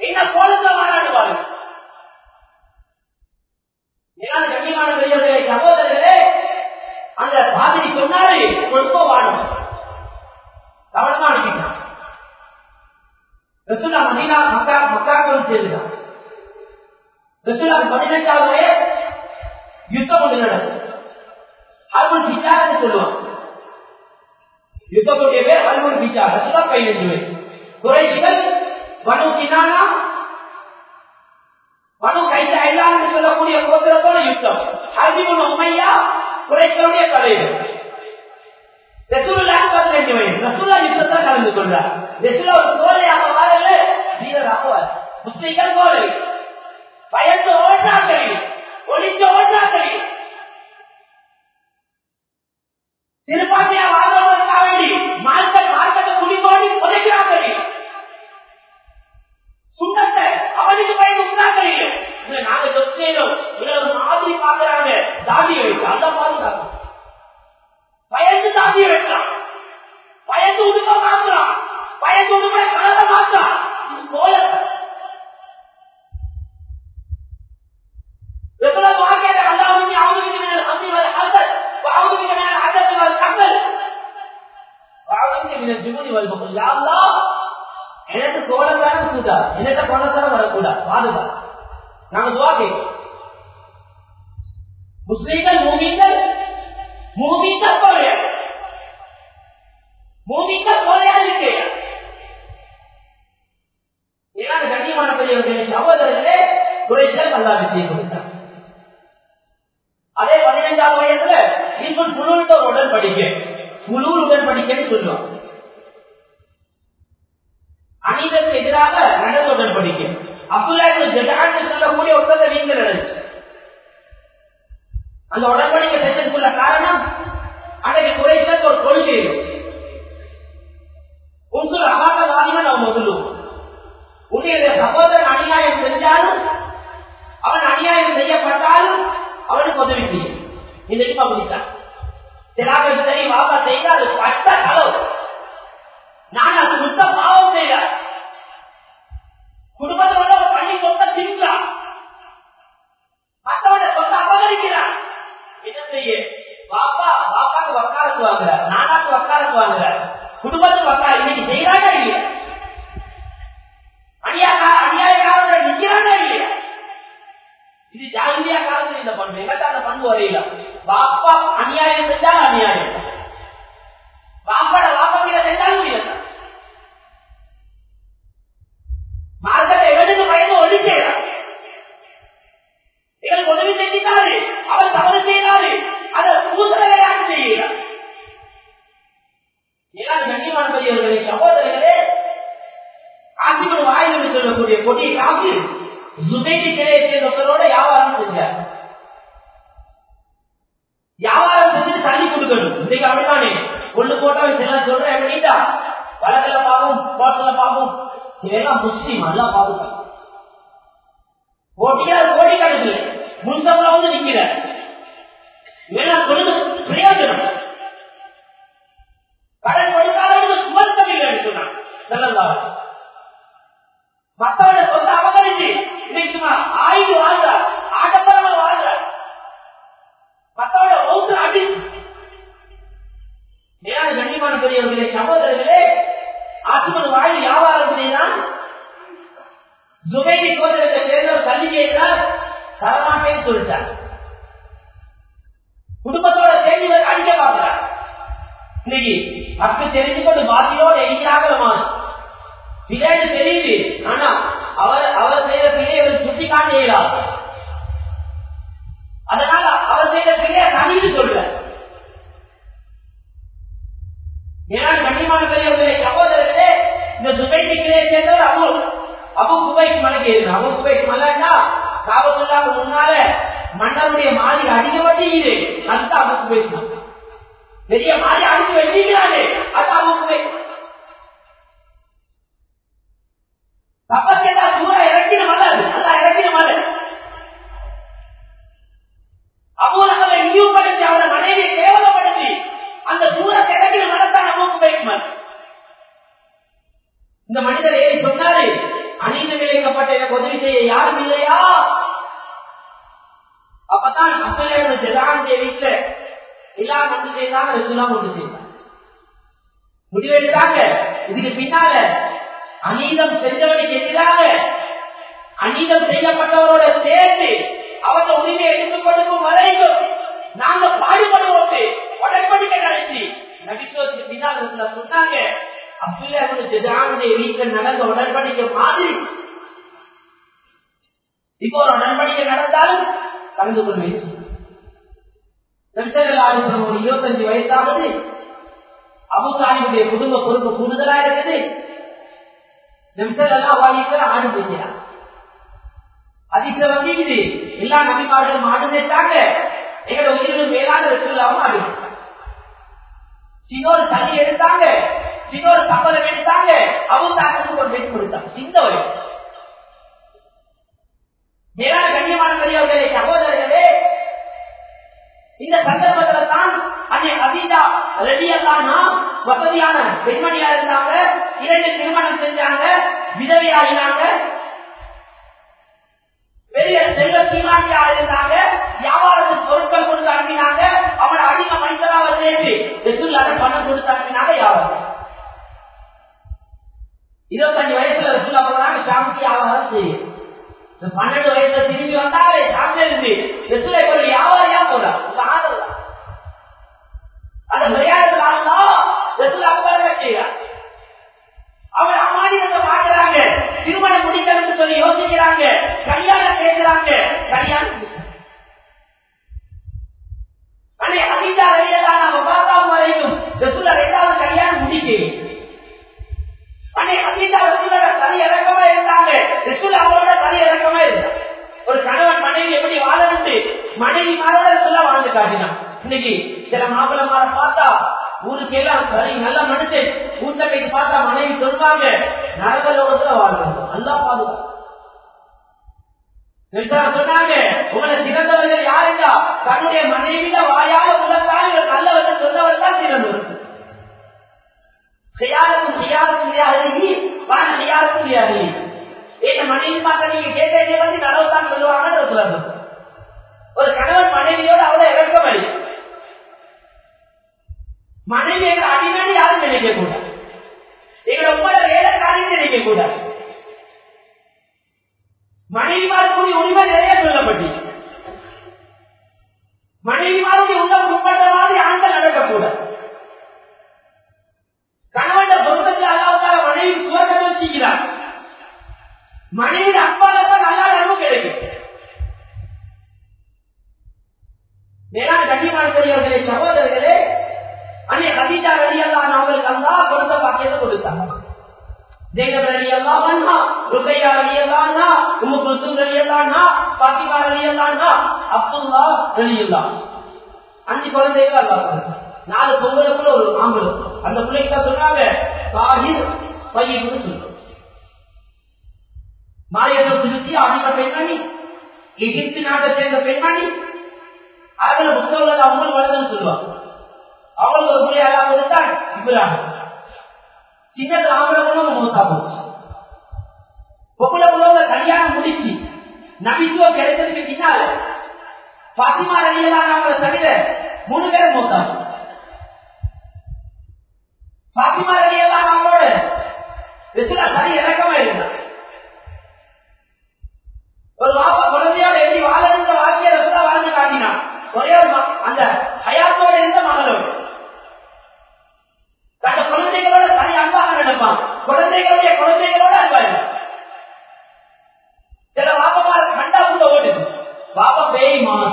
என்ன கோலத்துல மாறாடு பாருங்க நிலான கண்ணியமான பெரியவர்களே சகோதரர்களே அந்த பாதிரி சொன்னாரு ரொம்ப வாழும் கவனமா அனுப்பிட்டான் ரசூலா மதீனா மக்கா மக்காக்கள் சேர்ந்துட்டான் ரசூலா பதினெட்டாவது வயது யுத்தம் ஒன்று நடக்குது ஹல்முல் பிச்சான்னு சொல்லுவாங்க. யுத்தத்துடைய பேர் ஹல்முல் பிச்சா ரசூலா பதினெட்டு பேர் குறைசிகள் பனு சின்னானா பனு கைத்த ஐலான்னு சொல்லக்கூடிய கோத்திரத்தோட யுத்தம். ஹல்பிபுன் உண்மையா குறைசிகளுடைய தலைவர். ரசூலுல்லாஹி பதினெட்டு வயது. ரசூலா யுத்தத்தை கலந்து கொண்டார். ரசூலா ஒரு கோலையாக வாழல வீரராக வாழ முஸ்லிம்கள் கோலை பயந்து ஓட்டாக்களி ஒளிஞ்ச ஓட்டாக்களி திருப்பாட்டியா வாழ்வதற்காக வேண்டி மார்க்கெட் மார்க்கெட்டை குடிக்கோண்டி புதைக்கிறாங்களே சுண்ணத்தை அவனுக்கு பயந்து உண்டாக்களி நாங்க தொட் செய்யறோம் ஒரு மாதிரி பாக்குறாங்க தாடி வைத்து அந்த பாதுகாப்பு பயந்து தாண்டிய வைக்கிறான் பயந்து உடுக்க மாத்துறான் வயசோடு கூட கலர மாட்டான் இது போல எவ்வளவு வாக்கியத்தை அல்லாவுமே அவனுக்கு அப்படி வர அசல். அவனுக்கு அசல் வர அசல். எனக்கு கோலத்தாரம் கூட்டா எனக்கு கோலத்தாரம் வரக்கூடா பாதுகா. நாங்க துவா கேட்கிறோம். முஸ்லீம்கள் மூமிங்கள் ஏன்னா கண்ணியமான பெரியவர்களே சகோதரர்களே குறைச்சல் அல்லா வித்தியை கொடுத்தார். அதே பதினைஞ்சாவது வயசுல இன்னும் புலூர்த்த உடன் படிக்க புலூர் உடன் படிக்கன்னு சொல்லுவாங்க. அநீதத்துக்கு எதிராக நடந்து உடன் படிக்க அப்துல்லா ஜெடான்னு சொல்லக்கூடிய ஒருத்தர் நீங்க நடந்துச்சு. அந்த உடன்படிக்கை செஞ்சதுக்குள்ள காரணம் அன்றைக்கு குறைச்சலுக்கு ஒரு கொள்கை இருந்துச்சு. உன்சுல் அகாத வாலிமன் அவன் முதலும் உன்னுடைய சகோதரன் அநியாயம் செஞ்சாலும் அவன் அநியாயம் செய்யப்பட்டாலும் அவனுக்கு உதவி செய்யும். இன்றைக்கு அப்படித்தான் சிலாக்கள் வாபா செய்த அது பட்ட கலவு நான் அது சுத்த பாவம் செய்த. குடும்பத்தோட பண்ணி சொத்த தின்றான் மற்றவனை சொத்த அபகரிக்கிறான் என்ன செய்ய? பாப்பா பாப்பாக்கு வக்காலத்து வாங்குற நானாக்கு வக்காலத்து வாங்குற குடும்பத்துக்கு வக்கா இன்னைக்கு செய்யறாங்க இல்லையா? அநியாய அநியாயக்காரங்க இல்லையா இது ஜாகிரியா காலத்துல இந்த பண்பு எங்கிட்ட அந்த பண்பு வரையில பாப்பா அநியாயம் செஞ்சாலும் அநியாயம் பாப்பாட பாப்பாக்கிற செஞ்சாலும் இல்லை சொல்லக்கூடிய காப்பி. காசு கிளையத்தை மக்களோட வியாபாரம் செஞ்சார் வியாபாரம் செஞ்சு தள்ளி கொடுக்கணும் இன்னைக்கு அப்படித்தானே? ஒண்ணு போட்டா சில சொல்றேன் எப்படிட்டா வழக்கில பாவம் கோட்டல பாவம் இதெல்லாம் முஸ்லீம் நல்லா பாதுகாப்பு போட்டியார் கோடி கணக்கு முன்சம்ல வந்து நிக்கிற இதெல்லாம் சொல்லுது பிரயோஜனம் கடன் கொடுக்காதவங்க சுமர்த்தம் இல்லைன்னு சொன்னான் செல்லலாம் மத்தவன சொந்த அபகரிச்சு இன்னைக்கு சும்மா ஆய்வு வாழ்ற ஆடம்பரமா வாழ்ற மத்தவன ஒன்று அடிச்சு மேலான கண்ணியமான பெரியவர்களே சகோதரர்களே ஆசிமன் வாயில் வியாபாரம் செய்தான் ஜுபைக்கு சோதரத்தை சேர்ந்தவர் தள்ளி கேட்கிறார் தரமாட்டேன்னு சொல்லிட்டார் குடும்பத்தோட சேர்ந்து அடிக்க பார்க்கிறார் இன்னைக்கு அப்ப தெரிஞ்சு கொண்டு பாத்தியோட எதிராகலமான பிள்ளைன்னு தெரியுது ஆனா அவர் அவர் செய்த பிள்ளையை அவர் சுட்டி காட்ட இயலாது அதனால அவர் செய்த பிள்ளைய தனின்னு சொல்ற ஏன்னா கண்ணியமான பெரியவர்களே சகோதரர்களே இந்த சுபைக்கு கிளையை சேர்ந்தவர் அபு அபு குபைக்கு மலைக்கு ஏறினார் அபு குபைக்கு மலைன்னா காபத்துள்ளாக்கு முன்னால மன்னருடைய மாளிகை அதிகப்பட்டு அதுதான் அபு குபைக்கு பெரிய மாறி அடிச்சு வச்சிருக்கிறாரு அது அவங்க தப்பக்கேட்டா சூறா இறக்கின மலை நல்லா இறக்கின மலை அபூலகவை இழிவுபடுத்தி அவனை மனைவியை கேவலப்படுத்தி அந்த சூரத்தை இறக்கின மலை தான் நமக்கு வைக்குமார் இந்த மனிதர் ஏறி சொன்னாரு அநீதம் இழைக்கப்பட்ட எனக்கு உதவி செய்ய யாரும் இல்லையா? அப்பதான் அப்துல்லா ஜெரான் வீட்டுல எல்லாம் ஒன்று செய்தாங்க ரசூலாம் ஒன்று செய்தாங்க முடிவெடுத்தாங்க. இதுக்கு பின்னால அநீதம் செஞ்சவனுக்கு எதிராக அநீதம் செய்யப்பட்டவரோட சேர்ந்து அவங்க உரிமை எடுத்துக் கொடுக்கும் வரைக்கும் நாங்க பாடுபடுவோம் உடன்படிக்கை நடத்தி நபித்துவத்துக்கு பின்னால் சொன்னாங்க அப்துல்லா ஜெதானுடைய வீட்டில் நடந்த உடன்படிக்கை மாதிரி. இப்போ ஒரு உடன்படிக்கை நடந்தாலும் கலந்து கொள்வேன் ஒரு இருபத்தஞ்சு வயசாவது அபுதாலிபுடைய குடும்ப பொறுப்பு கூடுதலா இருக்குது. நிமிஷம் ஆடு செய்கிறார் அதிக வந்து எல்லா நபிமார்களும் ஆடு சேர்த்தாங்க எங்களோட உயிரினும் மேலான ரசூலாவும் ஆடு சின்னோரு சளி எடுத்தாங்க. சின்னோரு சம்பளம் எடுத்தாங்க அபுதாக்கு ஒரு கொடுத்தாங்க சின்ன வயசு மேலான கண்ணியமான பெரியவர்களே சகோதரர்களே இந்த சந்தர்ப்பத்தில் தான் அதை அதிதா ரெடியல்லானா வசதியான பெண்மணியா இருந்தாங்க இரண்டு திருமணம் செஞ்சாங்க விதவையாகினாங்க பெரிய செல்வ சீமாட்டியா இருந்தாங்க வியாபாரத்துக்கு பொருட்கள் கொடுத்து அனுப்பினாங்க அவனை அதிக மனிதனாக சேர்த்து பணம் கொடுத்து அனுப்பினாங்க வியாபாரம் இருபத்தஞ்சு வயசுல ரசூலா போனாங்க சாமிக்கு வியாபாரம் செய்யும் பன்னெண்டு வயசுல திரும்பி வந்தாலே ஷாம்ல இருந்து ரசூலா இப்போ வியாபாரியா போறான் ஆதரவு. அந்த மரியாதை ஆளா ரசூலா அவங்க செய்யறான் அவர் அம்மாடியத்தை பாக்குறாங்க திருமணம் முடிக்கணும்னு சொல்லி யோசிக்கிறாங்க. கல்யாணம் கேட்கிறாங்க கல்யாணம் அன்னை அதிகா வழியெல்லாம் நம்ம பார்த்தா வரைக்கும் ரசூலா ரெண்டாவது கல்யாணம் முடிக்கிறேன் அன்னை அதிகா ரசூலோட இறக்கமா இருந்தாங்க. ரசூலா அவரோட இறக்கமா இருந்தாங்க ஒரு கணவன் மனைவி எப்படி வாழணும்னு மனைவி மாறோட சொல்ல வாழ்ந்து காட்டினான் இன்னைக்கு சில மாப்பிளமார பார்த்தா ஊருக்கு எல்லாம் சரி நல்ல மனுஷன். ஊட்ட போய் பார்த்தா மனைவி சொல்றாங்க நரகலோகத்துல வாழ்றாங்க நல்லா பாதுகாப்பு சொன்னாங்க உங்களை சிறந்தவர்கள் யாருங்க தன்னுடைய மனைவியில வாயால உள்ளத்தால் நல்லவர்கள் சொன்னவர் தான் சிறந்தவர் செய்யாருக்கும் செய்யாருக்கும் அருகி வாழ செய்யாருக்கும் அருகி என் மனைவி பார்த்த நீங்க கேட்டே வந்து நலவு தான் சொல்லுவாங்கன்னு சொல்றாங்க ஒரு கணவன் மனைவியோட அவ்வளவு இறக்க வழி மனைவி எங்க அடிமேடி யாரும் நினைக்க கூடாது எங்களை உங்களோட வேலைக்காரின்னு நினைக்க கூடாது மனைவிமாருக்குரிய உரிமை நிறைய சொல்லப்பட்டு மனைவிமாருடைய உள்ள உட்பட்ட மாதிரி ஆண்கள் நடக்கக்கூடாது கணவன் பொருத்தத்தில் அல்லாவுக்கார மனைவி சுவர்க்கத்தை வச்சுக்கிறார். மனைவி அப்பாலத்தான் நல்லா இடமும் கிடைக்கும். மேலான கண்ணியமான பெரியவர்களே சகோதரர்களே அன்னை அலி அல்லா அவங்களுக்கு அல்லா கொடுத்த பாக்கியத்தை கொடுத்தாங்க ஜெயனப் ரலியல்லாஹு அன்ஹா ருக்கையா ரலியல்லாஹு அன்ஹா உம்மு குல்சும் ரலியல்லாஹு அன்ஹா பாத்திமா அஞ்சு குழந்தைகள் அல்லா நாலு பொங்கலுக்குள்ள ஒரு ஆம்பளம் அந்த பிள்ளைக்கு தான் சொன்னாங்க தாஹிர் பையன்னு சொல்றோம் மாரியத்தை திருத்தி ஆதிக்க பெண்மணி எகிப்து நாட்டை சேர்ந்த பெண்மணி அதுல புத்தகங்கள் அவங்க வளர்ந்து சொல்லுவாங்க. அவள் ஒரு பிள்ளை பிள்ளையாக கொடுத்தாள் இப்ராஹிம். சின்னது ஆம்பளங்களும் மூத்தா போச்சு. பொம்பளை புள்ளவங்க கல்யாணம் முடிச்சு நபித்துவம் கிடைச்சதுக்கு பின்னால பாத்திமா ரலியெல்லாம் அவங்களை தவிர மூணு பேரும் மூத்தா பாத்திமா ரலியெல்லாம் அவங்களோட வெசுலா சரி இறக்கமா இருந்தா ஒரு வாப்பா குழந்தையோட எப்படி வாழணுன்ற வாழ்க்கையை ரசுலா வாழ்ந்து காட்டினான். ஒரே ஒரு அந்த ஹயாத்தோட இருந்த மகளோடு. தன் குழந்தைகளோட தனி அன்பாக நடப்பான். குழந்தைகளுடைய குழந்தைகளோட அன்பாக சில வாப்பமார கண்டா கூட ஓடுது பாப்பா பேய் மாறி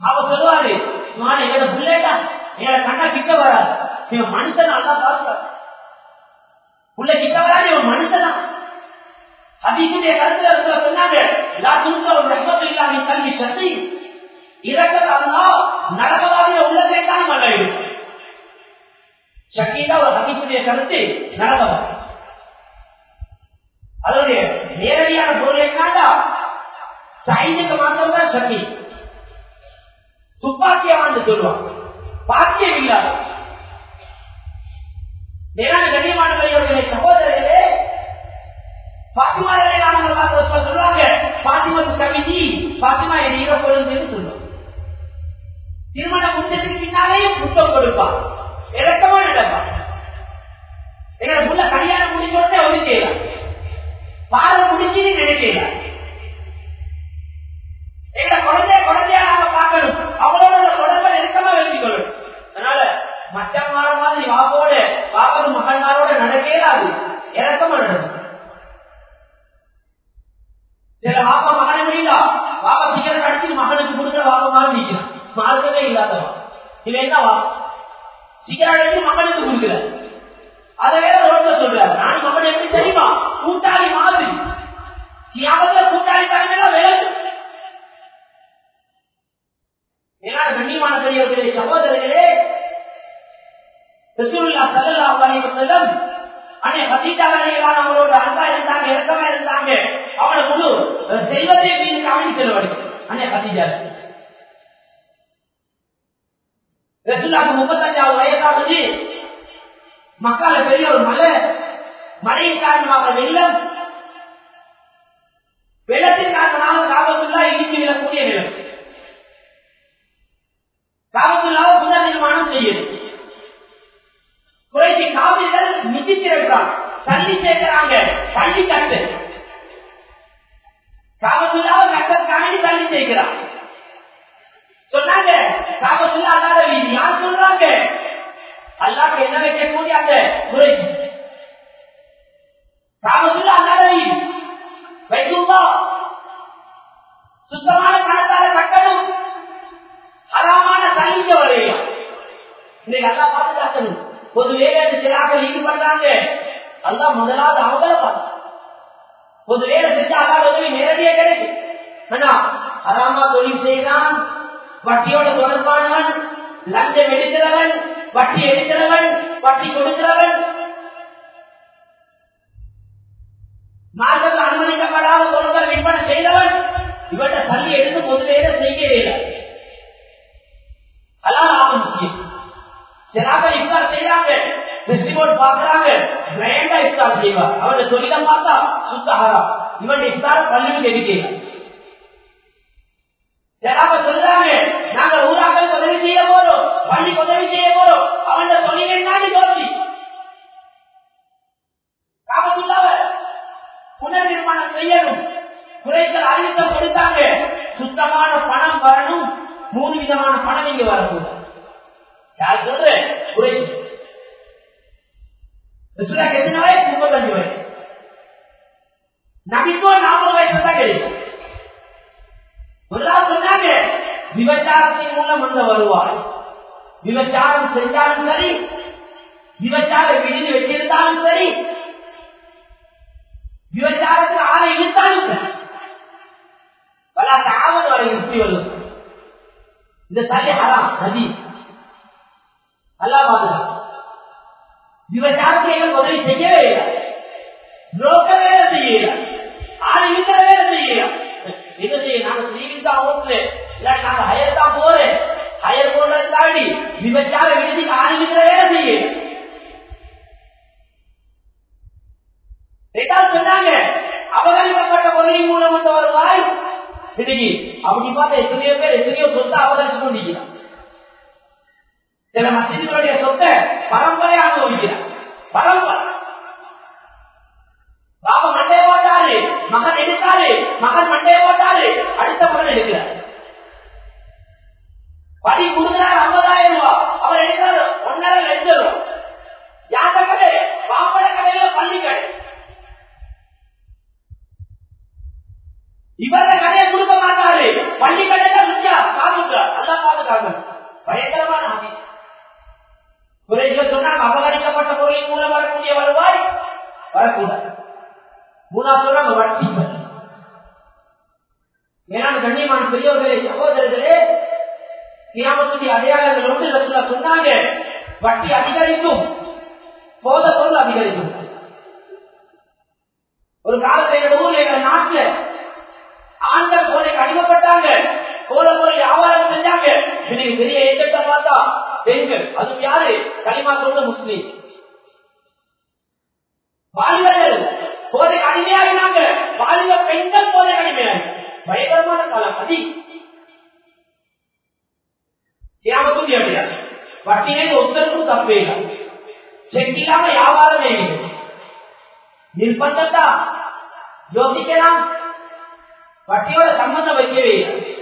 அவ சொல்லுவாரு சுமான எங்களோட புள்ளேட்டா. எங்களோட கண்டா கிட்ட வராது. இவன் மனுஷன் நல்லா பார்க்கிறார் உள்ள இவன் மனுஷனா? கருத்துல சொன்னாங்க இல்லாம கல்வி சக்தி இறக்கத்தல்லா நரகவாதிய உள்ளத்தை தான் மல்லாயிடும் சக்திதான் ஒரு ஹதீசுடைய கருத்து நரகவாதி அதனுடைய நேரடியான பொருளை காண்டா சைனுக்கு மாத்திரம் தான் சக்தி துப்பாக்கியவான்னு சொல்லுவாங்க. பாக்கியம் இல்லாத நேரான கண்ணியமான பெரியவர்களே சகோதரர்களே பாத்திமாரே சொல்றாங்க பாத்திமத்து கவிதி பாத்திமா என் ஈர பொருள்னு சொல்லுவாங்க திருமணம் முடிச்சதுக்கு பின்னாலேயும் புத்தம் கொடுப்பான் இறக்கமா நடப்பான் எங்களை உள்ள கல்யாணம் முடிஞ்ச உடனே ஒதுக்கலாம் பால முடிச்சுன்னு நினைக்கலாம் எங்க குழந்தைய குழந்தையா நாம பார்க்கணும். அவளோட குழந்தை நெருக்கமா வச்சுக்கணும் அதனால மச்சமார மாதிரி வாவோட பாப்பது மகன்மாரோட நடக்கலாது இறக்கமா நடக்கும் சில வாப்பா மகனை முடியலா வாப்பா சீக்கிரம் அடிச்சு மகனுக்கு கொடுக்குற வாப்பா மாதிரி நிற்கிறான் மார்க்கமே இல்லாதவா இவன் என்னவா சீக்கிரம் அடிச்சு மகனுக்கு கொடுக்குற அதை வேற ரோட்ல சொல்றாரு நான் மகன் எப்படி தெரியுமா கூட்டாளி மாதிரி தியாகத்துல கூட்டாளி தலைமையில வேறு ஏன்னா கண்ணியமான பெரியவர்களே சகோதரர்களே ரசூலுல்லாஹ் ஸல்லல்லாஹு அலைஹி வஸல்லம் அன்னை ஹதீஜா ரலியல்லாஹு அவங்களோட அன்பா இருந்தாங்க இருந்தாங்க அவளை முழு அன்னை ஹதீஜா ரசூலுல்லாஹ் முப்பத்தஞ்சாவது மக்கால பெரிய ஒரு மலை மழையின் காரணமாக வெள்ளம் வெள்ளத்தின் காரணமாக காபத்துள்ளா இடித்து விடக்கூடிய நிலம் காபத்துள்ளாவை புனர் நிர்மாணம் செய்யுது குறைசி காவிரிகள் மிதித்திருக்கிறான் தள்ளி சேர்க்கிறாங்க பள்ளி கட்டு காபத்துள்ளாவை கட்டக்காண்டி தள்ளி சேர்க்கிறான் சொன்னாங்க காபத்துள்ளா அல்லாத வீதி யார் சொல்றாங்க அல்லாக்கு என்ன வைக்கக்கூடிய அந்த குறைசி காபத்துள்ளா அல்லாத வீதி வைத்துள்ளா சுத்தமான பணத்தால கட்டணும் ஹராமான தள்ளிக்க வரையும் இன்னைக்கு அல்லா பாதுகாக்கணும் பொது வேலை சிலாக்கள் ஈடுபடுறாங்க அல்லா முதலாவது அவங்கள பார்த்து பொது வேலை செஞ்சு அல்லா உதவி நேரடியா கிடைக்கும் ஆனா ஹராமா தொழில் செய்தான் வட்டியோட தொடர்பானவன் லஞ்சம் எடுக்கிறவன் வட்டி எடுக்கிறவன் வட்டி கொடுக்கிறவன் மார்க்கத்தில் அனுமதிக்கப்படாத பொருட்கள் விற்பனை செய்தவன் இவற்றை சல்லி எடுத்து பொது வேலை செய்யவே இல்லை அதான் ஆக முக்கியம் சிலாக்கள் இஃப்தார் செய்யறாங்க ஃபெஸ்டிவல் பாக்குறாங்க கிராண்டா இஃப்தார் செய்வார் அவருடைய தொழிலை பார்த்தா சுத்தஹாரா இவன் இஃப்தார் பள்ளியில் எதிர்க்கல சிலாக்கள் சொல்றாங்க நாங்க ஊராக்களுக்கு உதவி செய்ய போறோம் பள்ளிக்கு உதவி செய்ய போறோம் அவன் தொழில் என்ன தோல்வி காமத்துள்ளாவ புனர் நிர்மாணம் செய்யணும் குறைகள் அறிவித்தம் கொடுத்தாங்க சுத்தமான பணம் வரணும் மூணு விதமான பணம் இங்க வரக்கூடாது யார் சொல்ற? குறைசி. ரசூலாக்கு எத்தனை வயசு? முப்பத்தஞ்சு வயசு. நபிக்கும் நாற்பது வயசு தான் கிடைக்கும் முதலாவது சொன்னாங்க விபச்சாரத்தின் மூலம் வந்த வருவார் விபச்சாரம் செஞ்சாலும் சரி விபச்சார விடுதி வச்சிருந்தாலும் சரி விபச்சாரத்தில் ஆளை இழுத்தாலும் சரி. பல தாவல் வரை இப்படி இந்த ஹராம் அல்லா பாதுகாப்பு விபச்சாரத்தை உதவி செய்யவே இல்லை. ரோக்க வேலை செய்யல. ஆள் இருக்கிற வேலை செய்யல. என்ன செய்ய நாங்க ஜீவிதா ஓட்டுல இல்ல நாங்க ஹயர் தான் போறேன். ஹயர் போடுறது தாண்டி விபச்சார விடுதிக்கு ஆள் இருக்கிற வேலை செய்ய ரெண்டாவது சொன்னாங்க அவகரிக்கப்பட்ட பொருளின் மூலம் வந்த வருவாய். இன்னைக்கு அப்படி பார்த்தா எத்தனையோ பேர் எத்தனையோ சொத்தை அவகரிச்சு கொண்டிருக்கிறான் சில மசிதிகளுடைய சொத்தை பரம்பரை அனுபவிக்கிறார். பரம்பரை. பாபா மண்டே போட்டாரு மகன் எடுத்தாரு மகன் மண்டே போட்டாரு அடுத்த மகன் எடுக்கிறார். படி கொடுக்கிறார் ஐம்பதாயிரம் ரூபாய் அவர் எடுக்கிறார் ஒன்னரை லட்சம். ரூபாய் யார கடை பாம்பட கடையில பள்ளி கடை. இவர கடையை கொடுக்க மாட்டாரு. பள்ளி கடையில ருச்சியா சாப்பிட்டார் நல்லா பாதுகாக்க பயங்கரமான ஆபீஸ் குறைகள் சொன்னாங்க அபகரிக்கப்பட்ட பொருளின் மூலம் வரக்கூடிய வருவாய் வரக்கூடாது மூணா சொல்றாங்க வட்டி மேலான கண்ணியமான பெரியவர்களே சகோதரர்களே கிராமத்துடைய அடையாளங்கள் ஒன்று ரசூலா சொன்னாங்க வட்டி அதிகரிக்கும் போத பொருள் அதிகரிக்கும் ஒரு காலத்தில் எங்க ஊர்ல எங்க நாட்டுல ஆண்கள் போதைக்கு அடிமைப்பட்டாங்க கோல பொருள் வியாபாரம் செஞ்சாங்க பெரிய எச்சத்தை பார்த்தா பெண்கள். அது யாரு? களிமா சொல்ற முஸ்லீம். வாலிபர்கள் போதை அடிமையாகினாங்க வாலிப பெண்கள் போதை அடிமையாகி. பயங்கரமான காலம். அதி. கிராமத்தும் அப்படியா? வட்டியை ஒருத்தருக்கும் தப்பே இல்லை. செக் இல்லாம வியாபாரமே இல்லை. நிர்பந்தத்தா? யோசிக்கலாம். வட்டியோட சம்பந்தம் வைக்கவே இல்லை.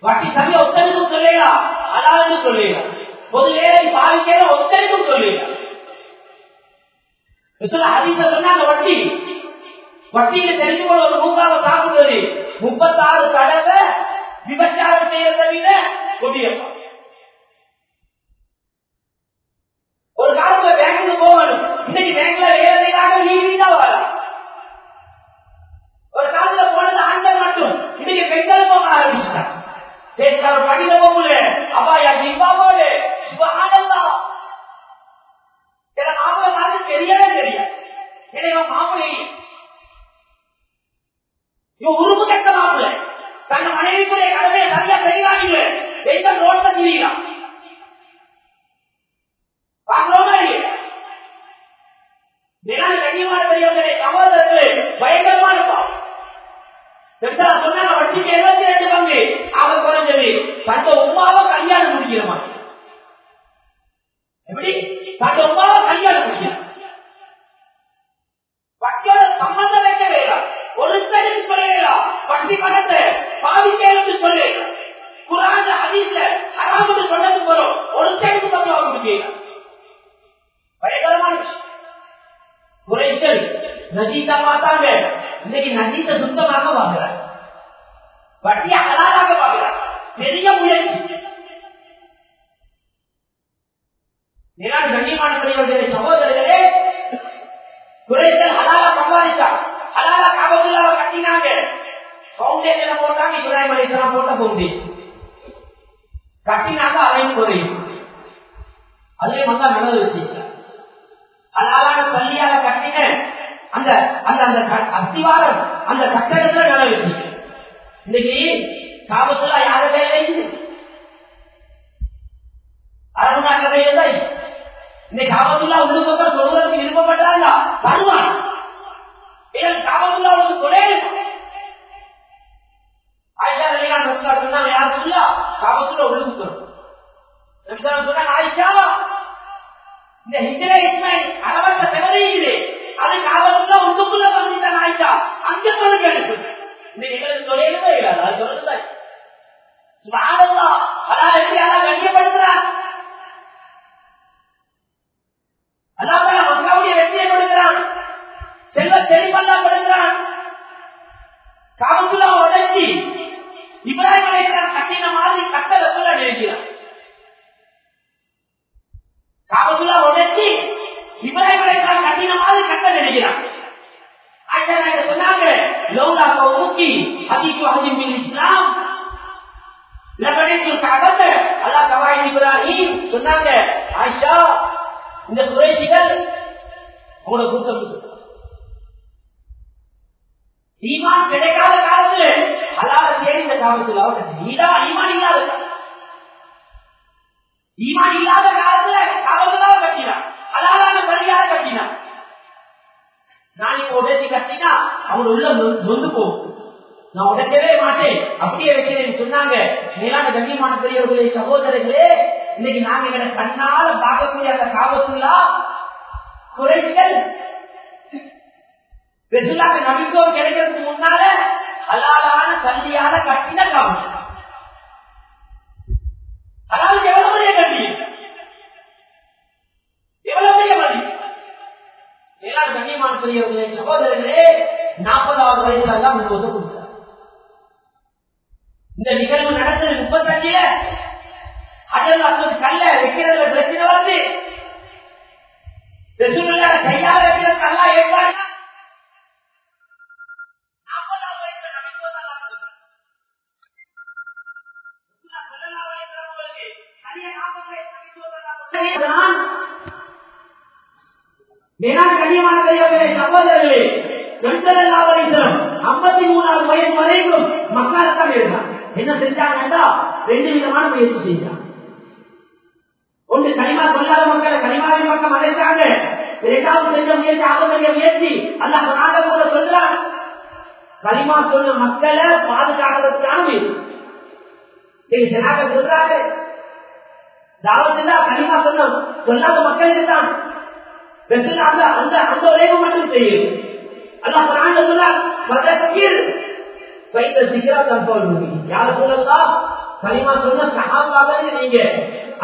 வட்டி சமயம் ஒத்தனுக்கும் சொல்லலாம் அதாவது சொல்லலாம் பொது வேலை பாதிக்கிற ஒத்தனுக்கும் சொல்லலாம் சொன்னாங்க வட்டி. வட்டியில தெரிஞ்சு கொள்ள ஒரு மூக்காவை சாப்பிடுறது முப்பத்தாறு தடவை விபச்சாரம் செய்யறத விட கொடியப்பா ஒரு காலத்துல பேங்க்ல போகணும். இன்னைக்கு பேங்க்ல வேலைக்காக நீதி தான் வரலாம் ஒரு காலத்துல போனது ஆண்கள் மட்டும். இன்னைக்கு பெண்கள் போக ஆரம்பிச்சுட்டாங்க. பேசாத படிக்க போகல அப்பாயா ஜிம்பா போல சுபஹானல்லா சில மாதிரி தெரியவே தெரியாது எனக்கு இவன் இவன் உருவு கட்ட மாப்பிள்ளை தன் மனைவிக்குரிய கடமையை சரியா செய்வாங்க எந்த ரோட்ல தெரியலாம் பார்க்கிறோமா இல்லையா நிலான கண்ணியமான பெரியவர்களே சகோதரர்களே பயங்கரமான பாவம் சொன்னாங்க வட்டிக்கு எழுபத்தி ரெண்டு பங்கு ஆக குறைஞ்சது தந்த உமாவை கல்யாணம் முடிக்கிறமா எப்படி தந்த உமாவை கல்யாணம் முடிக்கிறான் முடியல பயங்கரமான விஷயம் குறைகள் நஜீசா பார்த்தாங்க இன்னைக்கு நஜீச சுத்தமாக பார்க்கிறார் வட்டிய ஹலாலாக பார்க்கிறார் பெரிய முயற்சி நிலான கண்ணியமான தலைவர்களே சகோதரர்களே குறைகள் ஹலாலா சம்பாதிச்சார் ஹலாலா காபத்துள்ளாவை கட்டினாங்க பவுண்டேஷனை போட்டாங்க இப்ராஹிம் அலிஸ்லாம் போட்ட பவுண்டேஷன் கட்டினாங்க அதையும் குறையும் அதே மாதிரி நடந்து வச்சிருக்காங்க அலாலான பள்ளியால கட்டின அந்த அந்த அந்த அஸ்திவாரம் அந்த கட்டடத்துல நட வச்சு இன்னைக்கு காபத்துல யாரு வேலை அரபு நாட்டில் இல்லை இன்னைக்கு காபத்துல்லா உள்ளுக்கு சொல்றதுக்கு விருப்பப்பட்டாங்க தருவான் காபத்துல்லா உங்களுக்கு தொழில் ஆயிஷா அலிகான் ரசூலா சொன்னாங்க யார் சொல்லா காபத்துல உள்ளுக்கு சொன்னாங்க ஆயிஷா இந்த ஹிஜ்ரே இஸ்மாயில் அரவத்த செவரையிலே அது காவலுக்குள்ள உள்ளுக்குள்ள வந்துட்டான் ஆயிட்டா அங்க சொல்லுங்க இந்த தொழிலுமே அது அதான் மக்காவுடைய வெற்றியை கொடுக்கிறான் செல்வ கொடுக்கிறான் இப்ராஹிம் கட்டின மாதிரி கட்டளை சொல்ல நினைக்கிறான் காபத்துல்லா உடைச்சி இப்ராஹிம் அலைஹிஸ்ஸலாம் கட்ட நினைக்கிறான். சொன்னாங்க இஸ்லாம். அல்லாஹ் சொன்னாங்க ஆயிஷா இந்த குறைஷிகள் உங்களை கூட்டம் ஈமான் கிடைக்காத காலத்துல அல்லாத தேடி இந்த காலத்துல நீதான் ஈமான் இல்லாத ஈமான் இல்லாத காலத்துல காவல்தான் கட்டினான் அலாலான பள்ளியாக கட்டினான் நான் இப்ப உடச்சி கட்டினா அவன் உள்ள நொந்து போகும். நான் உடைக்கவே மாட்டேன். அப்படியே வைக்கிறேன் சொன்னாங்க. மேலான கண்ணியமான பெரியவர்களே சகோதரர்களே இன்னைக்கு நாங்க எங்களை கண்ணால பார்க்கக்கூடிய அந்த காவத்துலா குறைகள். பெருசாக நம்பிக்கோ கிடைக்கிறதுக்கு முன்னால அலாலான சல்லியால கட்டின காவல். அதாவது எவ்வளவு பெரிய கட்டி எவ்வளவு பெரிய மதி மேலான கண்ணியமான பெரியவர்களே சகோதரர்களே நாற்பதாவது வயசுல தான் முப்பது கொடுத்தார். இந்த நிகழ்வு நடந்தது முப்பத்தஞ்சுல. அதில் அப்போது கல்ல வைக்கிறதுல பிரச்சனை வந்து கையால் கையால வைக்கிற ஏற்பாடு வந்து அல்லாஹ் கொடுத்தார். சகோதரர்களே ஐம்பத்தி மூணாவது வயசு வரைக்கும் மக்கள்தான் இருந்தாங்க என்ன செஞ்சாங்கன்னா ரெண்டு விதமான முயற்சி செஞ்சாங்க. ஒன்று களிமா சொல்லாத மக்களை களிமாவின் பக்கம் அழைத்தாங்க இரண்டாவது செஞ்ச முயற்சி முயற்சி அல்ல சொல்றான் கனிமா சொன்ன மக்களை பாதுகாக்கிறதுக்கான முயற்சி. சொல்றாங்க. தாவத்தில் களிமா சொன்ன சொல்லாத மக்களுக்கு தான் அந்த அந்த அந்த உழைப்பு மட்டும் செய்யும். அல்லாஹ் குரான்ல சொல்றார் ஃபதக்கிர் ஃபைத சிக்ரா தன்ஃபல் முஃமின் யார சொல்லலாம் கலிமா சொன்ன சஹாபாக்களே நீங்க.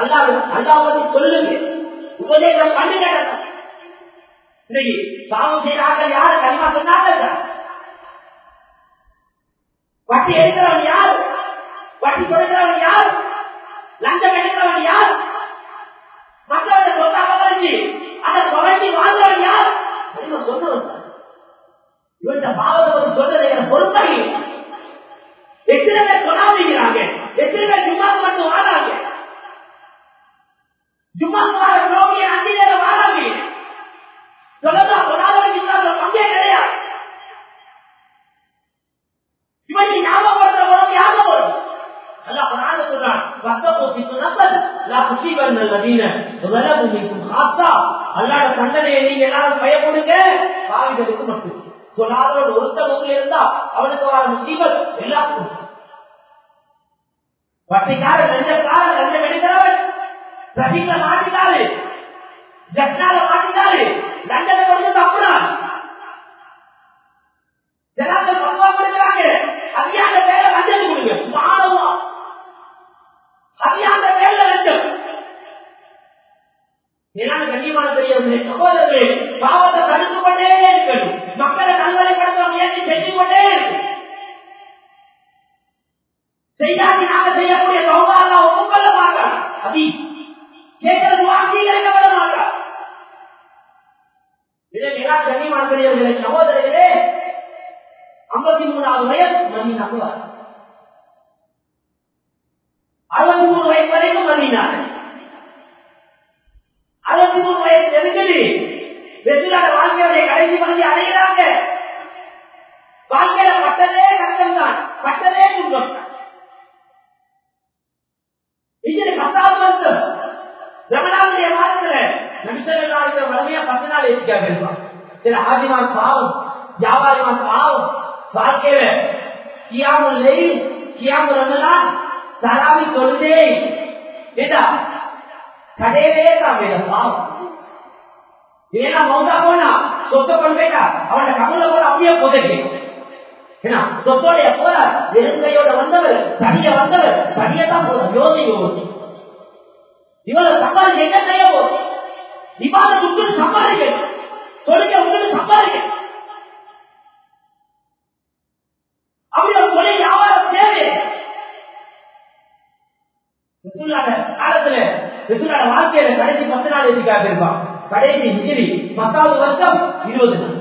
அல்லாஹ் அல்லாஹ் பத்தி சொல்லுங்க உபதேசம் பண்ணுங்க இன்னைக்கு பாவம் செய்யறாங்க யாரு? கலிமா சொன்னாங்க. வட்டி எடுக்கிறவன் யார்? வட்டி கொடுக்கிறவன் யார்? லஞ்சம் எடுக்கிறவன் யார்? மக்களை வரைஞ்சி அதை தொடங்கி வாழ்ந்தவன் யார்? கலிமா சொன்னவன் இவன் பாவத்தை பத்தி சொல்றது எனக்கு எத்தனை பேர் கொண்டாடுகிறாங்க எத்தனை பேர் ஜும்மாக்கு மட்டும் வாழாங்க ஜும்மாக்கு வாழ நோக்கிய அஞ்சு நேரம் வாழாங்க சொல்லதா கொண்டாடுறது பங்கே கிடையாது இவன் நீ ஞாபகப்படுத்துற உடனே யாரும் வரும் அல்லாஹ் குர்ஆன்ல சொல்றான் வத்தகு ஃபித்னத்தன் லா துஸீபன் அல்லதீன ظلموا منكم خاصة அல்லாஹ்ட தண்டனையை நீங்க எல்லாரும் பயப்படுங்க பாவிகளுக்கு மட்டும் சொல்லாதவன் ஒருத்த ஊர்ல இருந்தா அவனுக்கு வர முசீபத் எல்லாருக்கும் வட்டிக்கார லஞ்சக்கார லஞ்சம் எடுக்கிறவன் ரசிக்க மாட்டினாரு ஜட்னால மாட்டினாரு லண்டனை கொண்டு தப்புறான் ஜனாக்கள் பக்குவா கொடுக்கிறாங்க அதிகார பேர லஞ்சம் கொடுங்க சுமாரமா அதிகார பேர்ல லஞ்சம் கண்ணியமான பெரியவர்களே சகோதரர்களே பாவத்தை தடுத்து கொண்டே இருக்கணும் மக்களை நல்வழிப்படுத்த முயற்சி செஞ்சு கொண்டே இருக்கணும் செய்யாதி செய்யக்கூடிய சௌகாரம் ஒப்புக்கொள்ள மாட்டார் அதி கேட்கிறது வாங்கிக்கப்பட மாட்டார் இதை மிக கண்ணியமான பெரியவர்களே சகோதரர்களே ஐம்பத்தி மூணாவது வயது மதினாக்கு அறுபத்தி மூணு வயசு வரைக்கும் மதினார் அறுபத்தி மூணு வயசு நெருங்கடி. வெற்றிலாத வாழ்க்கையுடைய கடைசி பகுதி அடைகிறாங்க. வாழ்க்கையில பட்டதே கஷ்டம் தான் பட்டதே துன்பம். தான் இது பத்தாவது வருஷம். ரமணாவுடைய மாதத்துல நபிசல்லாவுடைய வறுமையா பத்து நாள் ஏற்றிக்காக சில ஆதிமான் பாவம் வியாபாரிமான் பாவம் வாழ்க்கையில கியாமுல்லை கியாமு ரமலான் தராவி தொழுதே ஏதா கடையிலேயே தான் வேற பாவம் ஏன்னா மௌதா போனா சொத்த கொண்டு போயிட்டா அவனோட கமல போல அப்படியே புதைக்கு ஏன்னா சொத்தோடைய போல வெறுங்கையோட வந்தவர் தனிய வந்தவர் தனிய தான் போல யோதி யோதி இவளை சம்பாதிக்க என்ன செய்ய போதும் இவாத உங்களுக்கு சம்பாதிக்கணும். தொழில உங்களுக்கு சம்பாதிக்கணும். அப்படி தொழில் வியாபாரம் தேவை. காலத்துல ரிசுலான வாழ்க்கையில கடைசி பத்து நாள் எதுக்காக இருப்பான் கடைசி ஹிஜிரி பத்தாவது வருஷம் இருபது நாள்.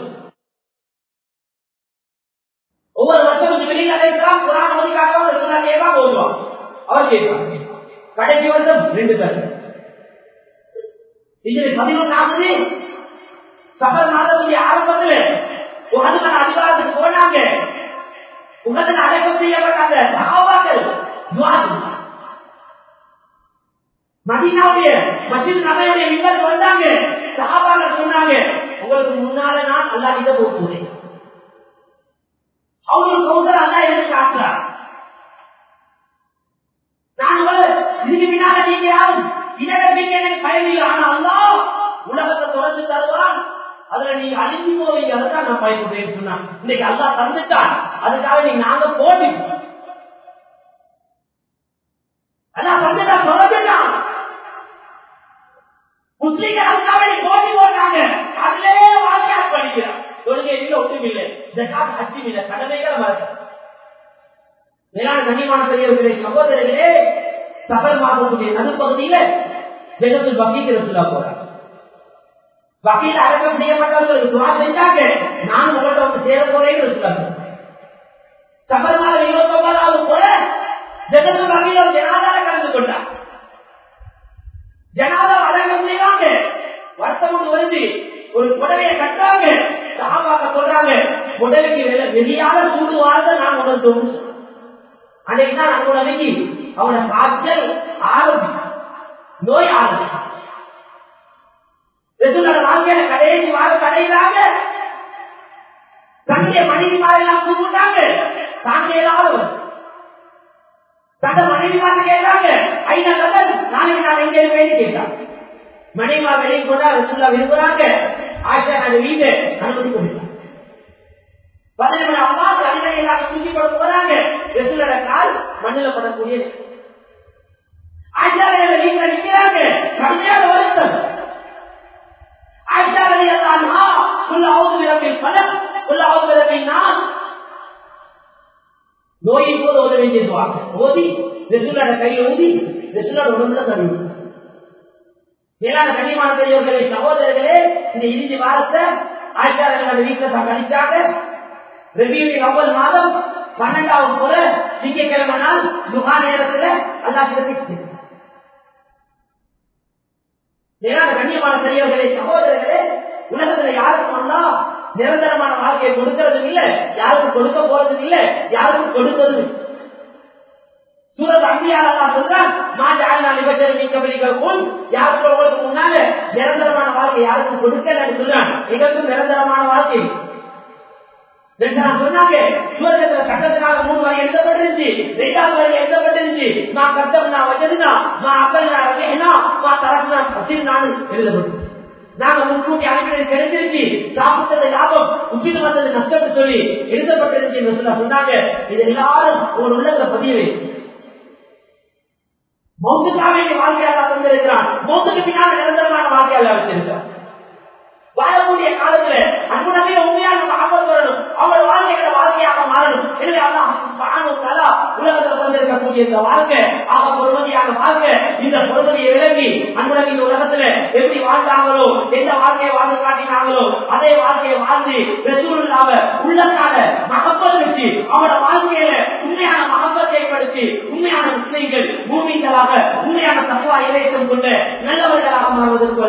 ஒவ்வொரு வருஷம் வெளியில் அழைக்கலாம் குரான் மதிக்காக விசுலா கேட்கலாம் ஓதுவான். அவர் கேட்பான் கடைசி வருஷம் ரெண்டு பேர். ஹிஜிரி பதினொன்று ஆகுது. சபர் மாதத்துடைய ஆரம்பத்தில் உகதுமன் அதிகாரத்துக்கு போனாங்க. உகதன் அடக்கம் செய்யப்பட்டாங்க சகாபாக்கள் துவா மதினாவுடைய மசித் விபத்து வந்தாங்க. சகாபாக சொன்னாங்க உங்களுக்கு முன்னால நான் அல்லா கிட்ட போக போறேன். கௌசர் அல்லா காட்டுறார். நான் இதுக்கு பின்னால நீங்க யாரும் இதை எனக்கு பயனில்லை ஆனா அல்லா உலகத்தை தொடர்ந்து தருவான். அதுல நீங்க அழிஞ்சு போவீங்க அதுதான் நான் பயன்படுறேன்னு சொன்னான். இன்னைக்கு அல்லா தந்துட்டான். அதுக்காக நீங்க நாங்க போட்டி அதான் தந்துட்டான் முஸ்லீம்கள் அதுக்காக போட்டி போட்டாங்க. அதிலே வாழ்க்கையாக படிக்கிறான் தொழுகை இல்லை ஒன்றும் இல்லை. கடமைகள் மறக்க மேலான கண்ணியமான பெரியவர்களே சகோதரர்களே சபர் மாதத்துடைய நடுப்பகுதியில ஜெகத்தில் பக்கீக்கிற சொல்ல போறாங்க வகையில் அடக்கம் செய்யப்பட்டவர்கள் துவா செஞ்சாங்க. நான் உங்கள்கிட்ட வந்து சேர போறேன்னு சொல்ல சொல்றேன் சபர் மாதம் இருபத்தி ஒன்பதாவது போல ஒரு ஜனாதார கலந்து கொண்டார். ஜனாதா அடக்கம் செய்வாங்க. வருத்தம் ஒன்று வருது ஒரு புடவையை கட்டாங்க சாபாக்க சொல்றாங்க புடவைக்கு வெளியாக சூடு வாழ்ந்த நான் உணர்ந்தோம் அன்னைக்கு தான் அந்த உடவைக்கு அவனோட காய்ச்சல் ஆரம்பி நோய் ஆரம்பி வாழ்க்கையில கடைசி வார கடையிலாக தன்னுடைய மனைவிமாரெல்லாம் கூப்பிட்டாங்க. தாங்க ஏதாவது தந்த மனைவி பார்த்து கேட்டாங்க. ஐநா கதன் நாளைக்கு நான் எங்க இருப்பேன்னு மனைவா வெளியே போனா ரசுல்லா விரும்புறாங்க. ஆஷா நான் வீட்டு அம்மா தலைவரை எல்லாரும் போறாங்க. ரசுல்லோட கால் மண்ணில் படக்கூடிய ஆஷா வீட்டுல நிற்கிறாங்க கடுமையான வருத்தம். ஆஷா எல்லாம் உள்ள ஆவுது நோயின் போது ஓத வேண்டிய துவா. ஓதி ரெசுலோட கையை ஊதி ரெசுலோட உடம்புல தருவி மேலான கண்ணியமான பெரியவர்களே சகோதரர்களே இந்த இறுதி வாரத்தை ஆயிஷாரோட வீட்டுல கழிச்சாங்க. ரபியுடைய ஒவ்வொரு மாதம் பன்னெண்டாவது போல திங்கக்கிழமை நாள் துகா நேரத்துல அல்லா மேலான கண்ணியமான பெரியவர்களே சகோதரர்களே உலகத்துல யாருக்கும் வந்தா நிரந்தரமான வாழ்க்கையை கொடுக்கறதும் இல்ல யாருக்கும் கொடுக்க போறதும் இல்ல யாருக்கும் கொடுத்ததும் சூரத் அம்பியாளா சொல்றான் மாஜாலா நிபச்சரி நீக்கபடிகள் போல் யாருக்கு உங்களுக்கு முன்னால நிரந்தரமான வாழ்க்கை யாருக்கும் கொடுக்கலன்னு சொல்றான் எங்களுக்கும் நிரந்தரமான வாழ்க்கை. சொன்னாங்க சூரகத்துல கட்டத்தினால மூணு வரை எழுதப்பட்டிருந்துச்சு. ரெண்டாவது வரை எழுதப்பட்டிருந்துச்சு. நான் கட்டம் நான் வச்சதுனா நான் அக்கல் நான் ரவேனா நான் சசில் நான் எழுதப்பட்டு நாங்க முன்கூட்டி அனுப்பினது கிடைச்சிருச்சு சாப்பிட்டது லாபம். உச்சிட்டு வந்தது நஷ்டம் சொல்லி எழுதப்பட்டிருந்துச்சு சொன்னாங்க. இது எல்லாரும் ஒரு உள்ளத்துல பதிவு மௌத்துக்காக வேண்டிய வாழ்க்கையாக தந்திருக்கிறான் மௌத்துக்கு பின்னால் நிரந்தரமான வாழ்க்கையாக வச்சிருக்கிறான் வாழக்கூடிய காலத்துல அன்பு நபிய உண்மையான மகப்பத் வரணும் அவங்களோட வாழ்க்கையோட வாழ்க்கையாக மாறணும். எனவே அல்லாஹ் உலகத்தில் வந்திருக்கக்கூடிய இந்த வாழ்க்கை ஆக பொறுமதியான வாழ்க்கை இந்த பொறுமதியை விளங்கி அன்பு நபி இந்த உலகத்துல எப்படி வாழ்ந்தாங்களோ எந்த வாழ்க்கையை வாழ்ந்து காட்டினாங்களோ அதே வாழ்க்கையை வாழ்ந்து ரசூலுல்லாவ உள்ளத்தால மகப்பத் வச்சு அவனோட வாழ்க்கையில உண்மையான மகப்பத்தை ஏற்படுத்தி உண்மையான முஸ்லிம்கள் பூமிகளாக உண்மையான தப்பா இலக்கம் கொண்டு நல்லவர்களாக மாறுவதற்கு